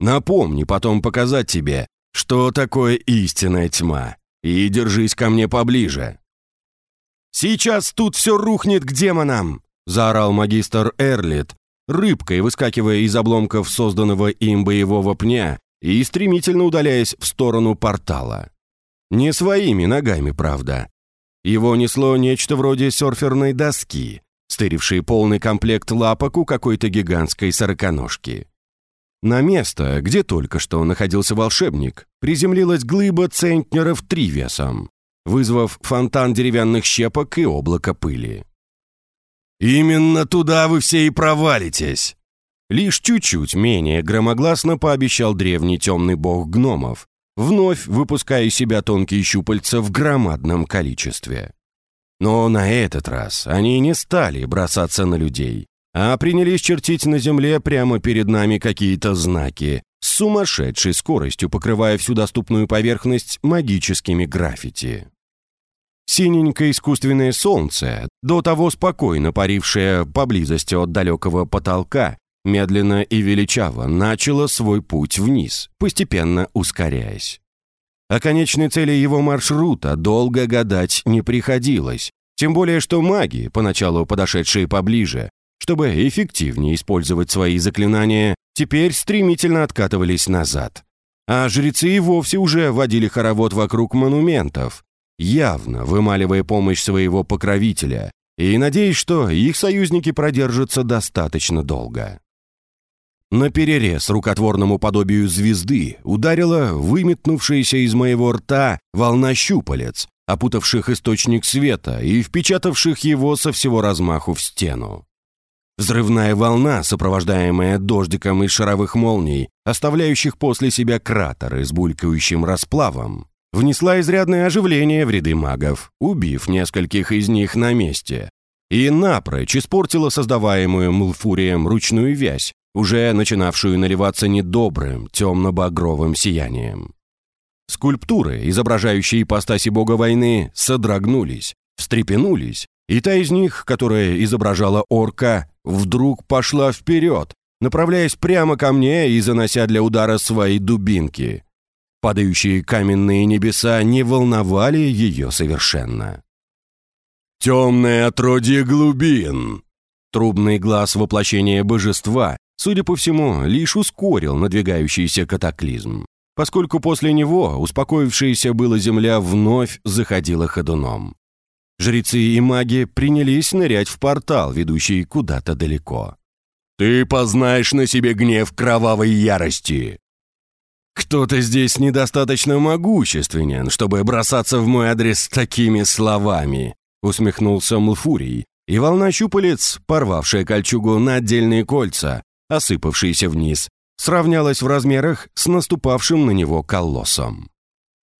Speaker 1: Напомни потом показать тебе, что такое истинная тьма, и держись ко мне поближе. «Сейчас тут все рухнет к демонам!» — заорал магистр Эрлит, рыбкой выскакивая из обломков созданного им боевого пня и стремительно удаляясь в сторону портала. Не своими ногами, правда. Его несло нечто вроде серферной доски, стырившей полный комплект лапок у какой-то гигантской сороконожки. На место, где только что находился волшебник, приземлилась глыба центнеров три весом вызвав фонтан деревянных щепок и облако пыли. «Именно туда вы все и провалитесь!» Лишь чуть-чуть менее громогласно пообещал древний темный бог гномов, вновь выпуская из себя тонкие щупальца в громадном количестве. Но на этот раз они не стали бросаться на людей, а принялись чертить на земле прямо перед нами какие-то знаки, с сумасшедшей скоростью покрывая всю доступную поверхность магическими граффити. Синенькое искусственное солнце, до того спокойно парившее поблизости от далекого потолка, медленно и величаво начало свой путь вниз, постепенно ускоряясь. О конечной цели его маршрута долго гадать не приходилось, тем более что маги, поначалу подошедшие поближе, чтобы эффективнее использовать свои заклинания, теперь стремительно откатывались назад. а жрецы и вовсе уже водили хоровод вокруг монументов, явно вымаливая помощь своего покровителя и надеясь, что их союзники продержатся достаточно долго. На перерез рукотворному подобию звезды ударила выметнувшаяся из моего рта волна щупалец, опутавших источник света и впечатавших его со всего размаху в стену. Взрывная волна, сопровождаемая дождиком из шаровых молний, оставляющих после себя кратеры с булькающим расплавом, внесла изрядное оживление в ряды магов, убив нескольких из них на месте, и напрочь испортила создаваемую Мулфурием ручную вязь, уже начинавшую наливаться недобрым, темно-багровым сиянием. Скульптуры, изображающие ипостаси бога войны, содрогнулись, встрепенулись, и та из них, которая изображала орка, вдруг пошла вперед, направляясь прямо ко мне и занося для удара свои дубинки. Падающие каменные небеса не волновали ее совершенно. «Темное отродье глубин!» Трубный глаз воплощения божества судя по всему, лишь ускорил надвигающийся катаклизм, поскольку после него успокоившаяся была земля вновь заходила ходуном. Жрецы и маги принялись нырять в портал, ведущий куда-то далеко. «Ты познаешь на себе гнев кровавой ярости!» «Кто-то здесь недостаточно могущественен, чтобы бросаться в мой адрес такими словами», усмехнулся Млфурий, и волна щупалец, порвавшая кольчугу на отдельные кольца, осыпавшийся вниз, сравнялась в размерах с наступавшим на него колоссом.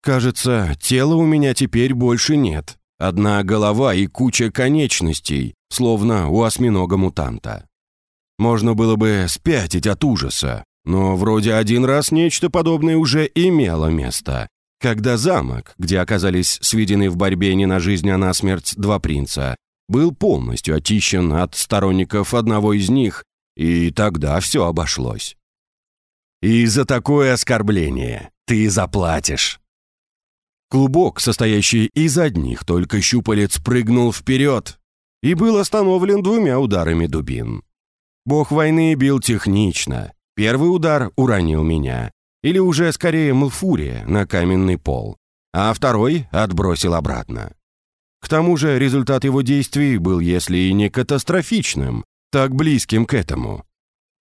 Speaker 1: «Кажется, тела у меня теперь больше нет. Одна голова и куча конечностей, словно у осьминога-мутанта. Можно было бы спятить от ужаса, но вроде один раз нечто подобное уже имело место, когда замок, где оказались сведены в борьбе не на жизнь, а на смерть два принца, был полностью очищен от сторонников одного из них и тогда все обошлось. И за такое оскорбление ты заплатишь. Клубок, состоящий из одних только щупалец, прыгнул вперед и был остановлен двумя ударами дубин. Бог войны бил технично. Первый удар уронил меня, или уже скорее Млфурия, на каменный пол, а второй отбросил обратно. К тому же результат его действий был, если и не катастрофичным, так близким к этому.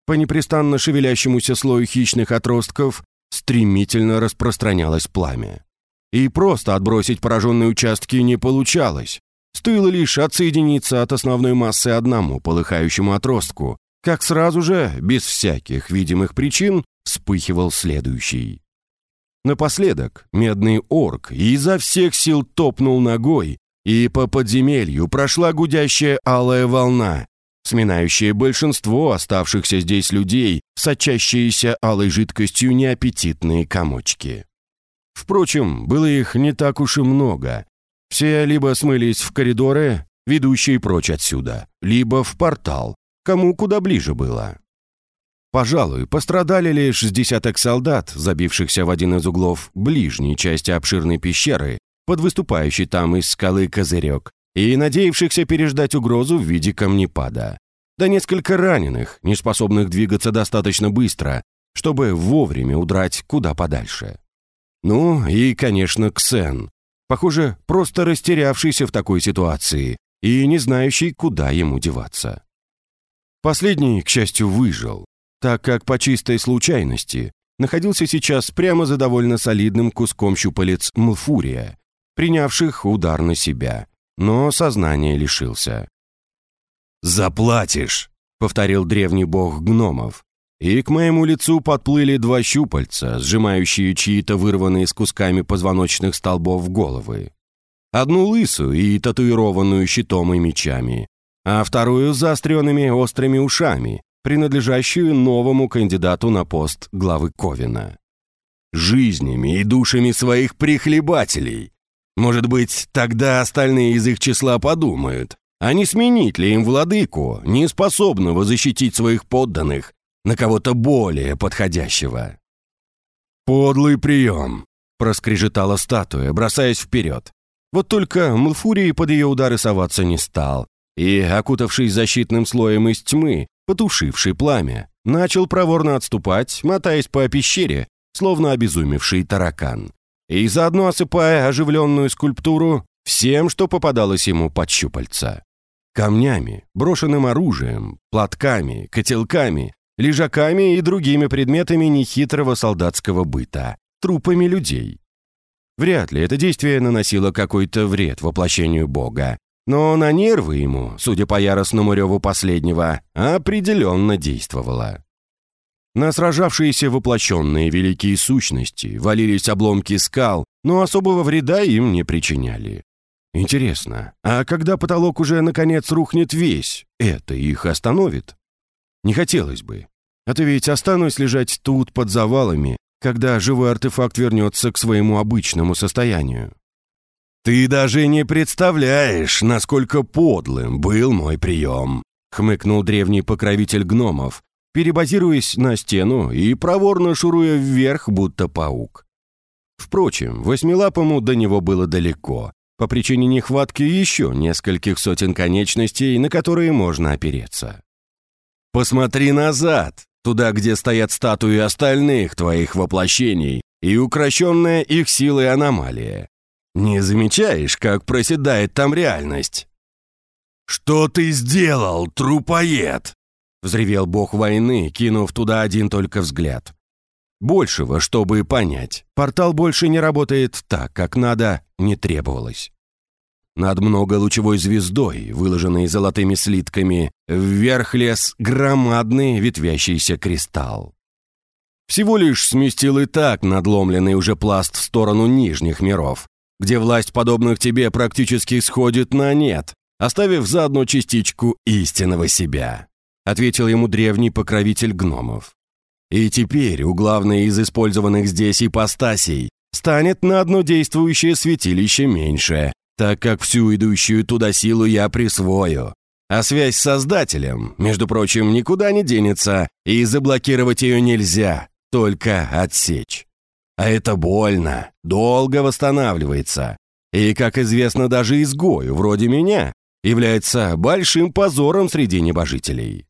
Speaker 1: По непрестанно шевелящемуся слою хищных отростков стремительно распространялось пламя. И просто отбросить пораженные участки не получалось. Стоило лишь отсоединиться от основной массы одному полыхающему отростку, как сразу же, без всяких видимых причин, вспыхивал следующий. Напоследок медный орк изо всех сил топнул ногой, и по подземелью прошла гудящая алая волна, сминающее большинство оставшихся здесь людей, сочащиеся алой жидкостью неаппетитные комочки. Впрочем, было их не так уж и много. Все либо смылись в коридоры, ведущие прочь отсюда, либо в портал, кому куда ближе было. Пожалуй, пострадали лишь с десяток солдат, забившихся в один из углов ближней части обширной пещеры, под выступающий там из скалы козырек, и надеявшихся переждать угрозу в виде камнепада. Да несколько раненых, не способных двигаться достаточно быстро, чтобы вовремя удрать куда подальше. Ну и, конечно, Ксен. Похоже, просто растерявшийся в такой ситуации и не знающий, куда ему деваться. Последний, к счастью, выжил, так как по чистой случайности находился сейчас прямо за довольно солидным куском щупалец Млфурия, принявших удар на себя – но сознание лишился. «Заплатишь!» — повторил древний бог гномов. И к моему лицу подплыли два щупальца, сжимающие чьи-то вырванные с кусками позвоночных столбов головы. Одну лысую и татуированную щитом и мечами, а вторую с заостренными острыми ушами, принадлежащую новому кандидату на пост главы Ковина. Жизнями и душами своих прихлебателей, может быть, тогда остальные из их числа подумают, а не сменить ли им владыку, не способного защитить своих подданных, на кого-то более подходящего. «Подлый прием!» — проскрежетала статуя, бросаясь вперед. Вот только Млфурий под ее удары соваться не стал, и, окутавшись защитным слоем из тьмы, потушивший пламя, начал проворно отступать, мотаясь по пещере, словно обезумевший таракан, и заодно осыпая оживленную скульптуру всем, что попадалось ему под щупальца. Камнями, брошенным оружием, платками, котелками, лежаками и другими предметами нехитрого солдатского быта, трупами людей. Вряд ли это действие наносило какой-то вред воплощению Бога, но на нервы ему, судя по яростному реву последнего, определенно действовало. На сражавшиеся воплощенные великие сущности валились обломки скал, но особого вреда им не причиняли. Интересно, а когда потолок уже наконец рухнет весь, это их остановит? Не хотелось бы. А то ведь останусь лежать тут под завалами, когда живой артефакт вернется к своему обычному состоянию. «Ты даже не представляешь, насколько подлым был мой прием», хмыкнул древний покровитель гномов, перебазируясь на стену и проворно шуруя вверх, будто паук. Впрочем, восьмилапому до него было далеко, по причине нехватки еще нескольких сотен конечностей, на которые можно опереться. «Посмотри назад, туда, где стоят статуи остальных твоих воплощений и укращенная их силой аномалия. Не замечаешь, как проседает там реальность?» «Что ты сделал, трупоед?» — взревел бог войны, кинув туда один только взгляд. Большего, чтобы понять, портал больше не работает так, как надо, не требовалось. Над многолучевой звездой, выложенной золотыми слитками, вверх лез громадный ветвящийся кристалл. Всего лишь сместил и так надломленный уже пласт в сторону нижних миров, где власть подобных тебе практически сходит на нет, оставив заодно частичку истинного себя», ответил ему древний покровитель гномов. «И теперь у главной из использованных здесь ипостасей станет на одно действующее святилище меньше, так как всю идущую туда силу я присвою. А связь с Создателем, между прочим, никуда не денется, и заблокировать ее нельзя, только отсечь. А это больно, долго восстанавливается. И, как известно, даже изгою, вроде меня, является большим позором среди небожителей.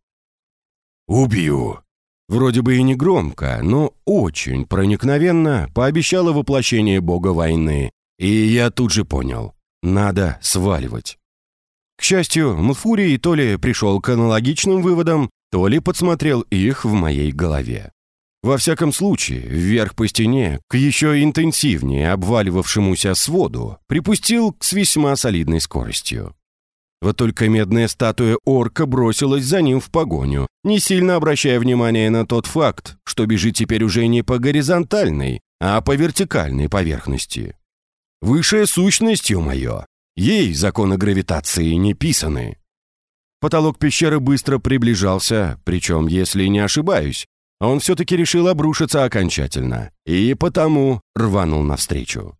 Speaker 1: «Убью!» Вроде бы и не громко, но очень проникновенно пообещало воплощение бога войны, и я тут же понял. Надо сваливать. К счастью, Мфурий то ли пришел к аналогичным выводам, то ли подсмотрел их в моей голове. Во всяком случае, вверх по стене, к еще интенсивнее обваливавшемуся своду, припустил с весьма солидной скоростью. Вот только медная статуя орка бросилась за ним в погоню, не сильно обращая внимания на тот факт, что бежит теперь уже не по горизонтальной, а по вертикальной поверхности. Высшая сущность, ё-моё. Ей законы гравитации не писаны. Потолок пещеры быстро приближался, причем, если не ошибаюсь, он все-таки решил обрушиться окончательно, и потому рванул навстречу.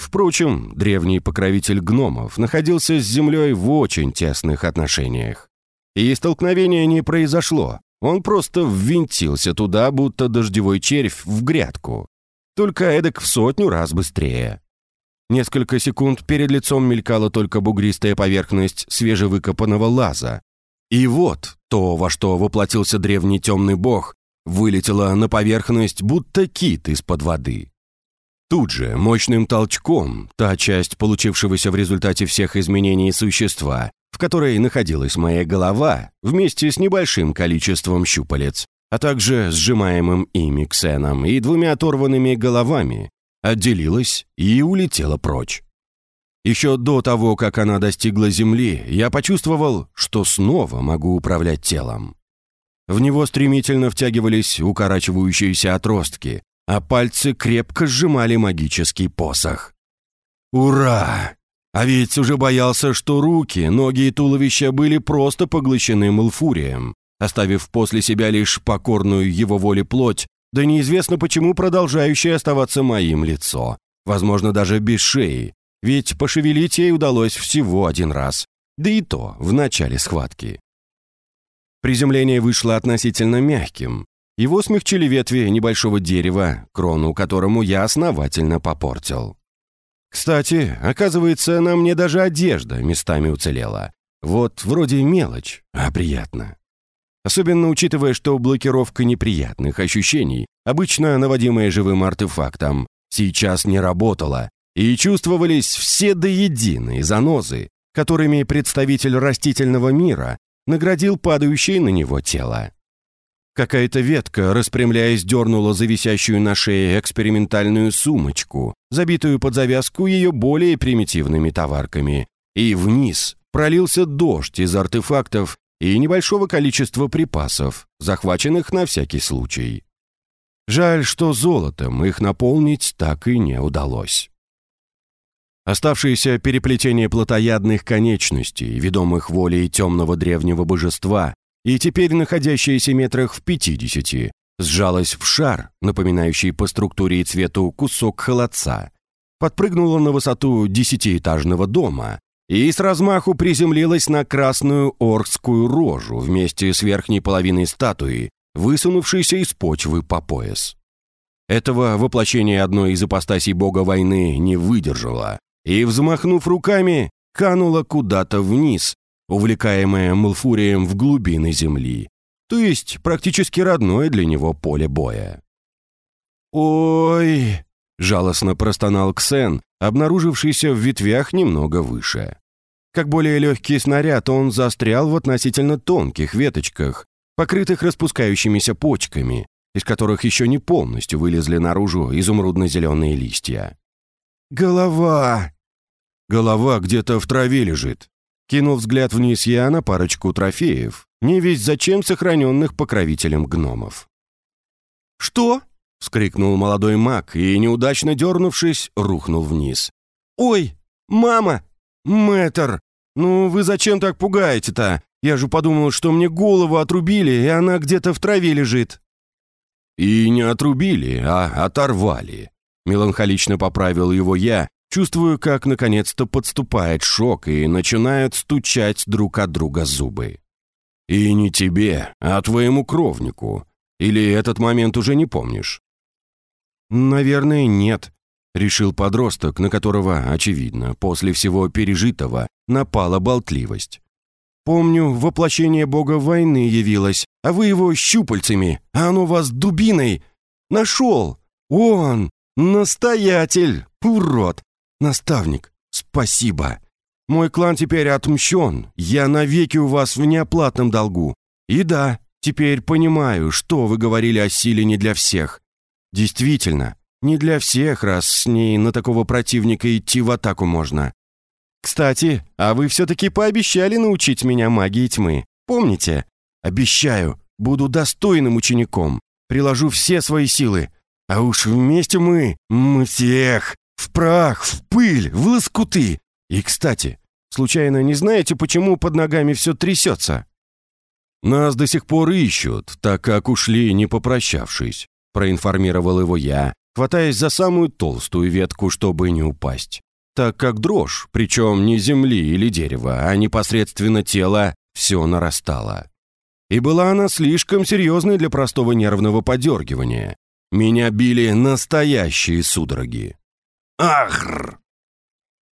Speaker 1: Впрочем, древний покровитель гномов находился с землей в очень тесных отношениях. И столкновения не произошло, он просто ввинтился туда, будто дождевой червь в грядку. Только эдак в сотню раз быстрее. Несколько секунд перед лицом мелькала только бугристая поверхность свежевыкопанного лаза. И вот то, во что воплотился древний темный бог, вылетело на поверхность, будто кит из-под воды. Тут же, мощным толчком, та часть получившегося в результате всех изменений существа, в которой находилась моя голова, вместе с небольшим количеством щупалец, а также сжимаемым ими ксеном и двумя оторванными головами, отделилась и улетела прочь. Еще до того, как она достигла земли, я почувствовал, что снова могу управлять телом. В него стремительно втягивались укорачивающиеся отростки, а пальцы крепко сжимали магический посох. «Ура!» А ведь уже боялся, что руки, ноги и туловище были просто поглощены Малфурием, оставив после себя лишь покорную его воле плоть да неизвестно почему продолжающее оставаться моим лицо. Возможно, даже без шеи, ведь пошевелить ей удалось всего один раз, да и то в начале схватки. Приземление вышло относительно мягким. Его смягчили ветви небольшого дерева, крону которому я основательно попортил. Кстати, оказывается, на мне даже одежда местами уцелела. Вот вроде мелочь, а приятно. Особенно учитывая, что блокировка неприятных ощущений, обычно наводимая живым артефактом, сейчас не работала, и чувствовались все до единой занозы, которыми представитель растительного мира наградил падающее на него тело. Какая-то ветка, распрямляясь, дернула за висящую на шее экспериментальную сумочку, забитую под завязку ее более примитивными товарками, и вниз пролился дождь из артефактов и небольшого количества припасов, захваченных на всякий случай. Жаль, что золотом их наполнить так и не удалось. Оставшееся переплетение плотоядных конечностей, ведомых волей темного древнего божества, и теперь находящееся метрах в пятидесяти, сжалось в шар, напоминающий по структуре и цвету кусок холодца, подпрыгнуло на высоту десятиэтажного дома и с размаху приземлилась на красную оркскую рожу вместе с верхней половиной статуи, высунувшейся из почвы по пояс. Этого воплощение одной из ипостасей бога войны не выдержало и, взмахнув руками, кануло куда-то вниз, увлекаемое Малфурием в глубины земли, то есть практически родное для него поле боя. «Ой!» — жалостно простонал Ксен, обнаружившийся в ветвях немного выше. Как более легкий снаряд, он застрял в относительно тонких веточках, покрытых распускающимися почками, из которых еще не полностью вылезли наружу изумрудно-зеленые листья. «Голова!» «Голова где-то в траве лежит», Кинул взгляд вниз я на парочку трофеев, не весь зачем сохраненных покровителем гномов. «Что?» — вскрикнул молодой маг и, неудачно дернувшись, рухнул вниз. «Ой, мама! Мэтр! Ну вы зачем так пугаете-то? Я же подумал, что мне голову отрубили, и она где-то в траве лежит».
Speaker 2: «И не отрубили, а оторвали», — меланхолично поправил его я, Чувствую, как наконец-то подступает шок и начинают стучать друг от друга зубы. И не тебе, а твоему кровнику. Или этот момент уже не помнишь?
Speaker 1: Наверное, нет, решил подросток, на которого, очевидно, после всего пережитого напала болтливость. Помню, воплощение бога войны явилось, а вы его щупальцами, а оно вас дубиной. Нашел! Он! Настоятель! Урод! «Наставник, спасибо. Мой клан теперь отмщен. Я навеки у вас в неоплатном долгу. И да, теперь понимаю, что вы говорили о силе не для всех. Действительно, не для всех, раз с ней на такого противника идти в атаку можно. Кстати, а вы все-таки пообещали научить меня магии тьмы. Помните? Обещаю, буду достойным учеником. Приложу все свои силы. А уж вместе мы, мы всех в прах, в пыль, в лоскуты. И, кстати, случайно не знаете, почему под ногами все трясется?»
Speaker 2: «Нас до сих пор ищут, так как ушли, не попрощавшись», проинформировал его я, хватаясь за самую толстую ветку, чтобы не упасть. Так как дрожь, причем не земли или дерева, а непосредственно тела, все нарастало. И была она слишком серьезной для простого нервного подергивания. Меня били настоящие судороги. Ахр!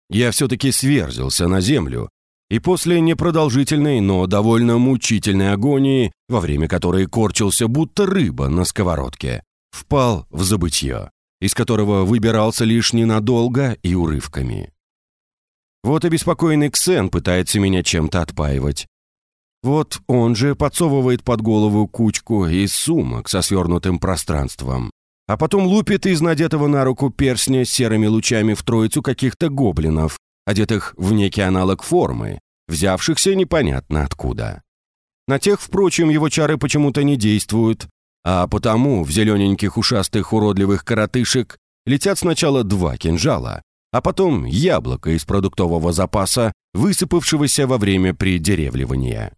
Speaker 2: Я все-таки сверзился на землю, и после непродолжительной, но довольно мучительной агонии, во время которой корчился будто рыба на сковородке, впал в забытье, из которого выбирался лишь ненадолго и урывками. Вот и беспокойный Ксен пытается меня чем-то отпаивать. Вот он же подсовывает под голову кучку из сумок со свернутым пространством а потом лупит из надетого на руку перстня серыми лучами в троицу каких-то гоблинов, одетых в некий аналог формы, взявшихся непонятно откуда. На тех, впрочем, его чары почему-то не действуют, а потому в зелененьких ушастых уродливых коротышек летят сначала два кинжала, а потом яблоко из продуктового запаса, высыпавшегося во время придеревливания.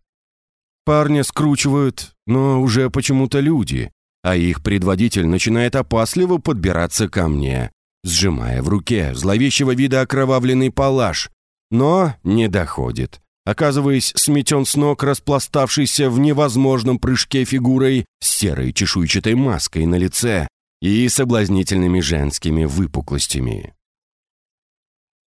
Speaker 2: Парня скручивают, но уже почему-то люди, а их предводитель начинает опасливо подбираться ко мне, сжимая в руке зловещего вида окровавленный палаш, но не доходит, оказываясь сметен с ног распластавшейся в невозможном прыжке фигурой с серой чешуйчатой маской на лице и соблазнительными женскими выпуклостями.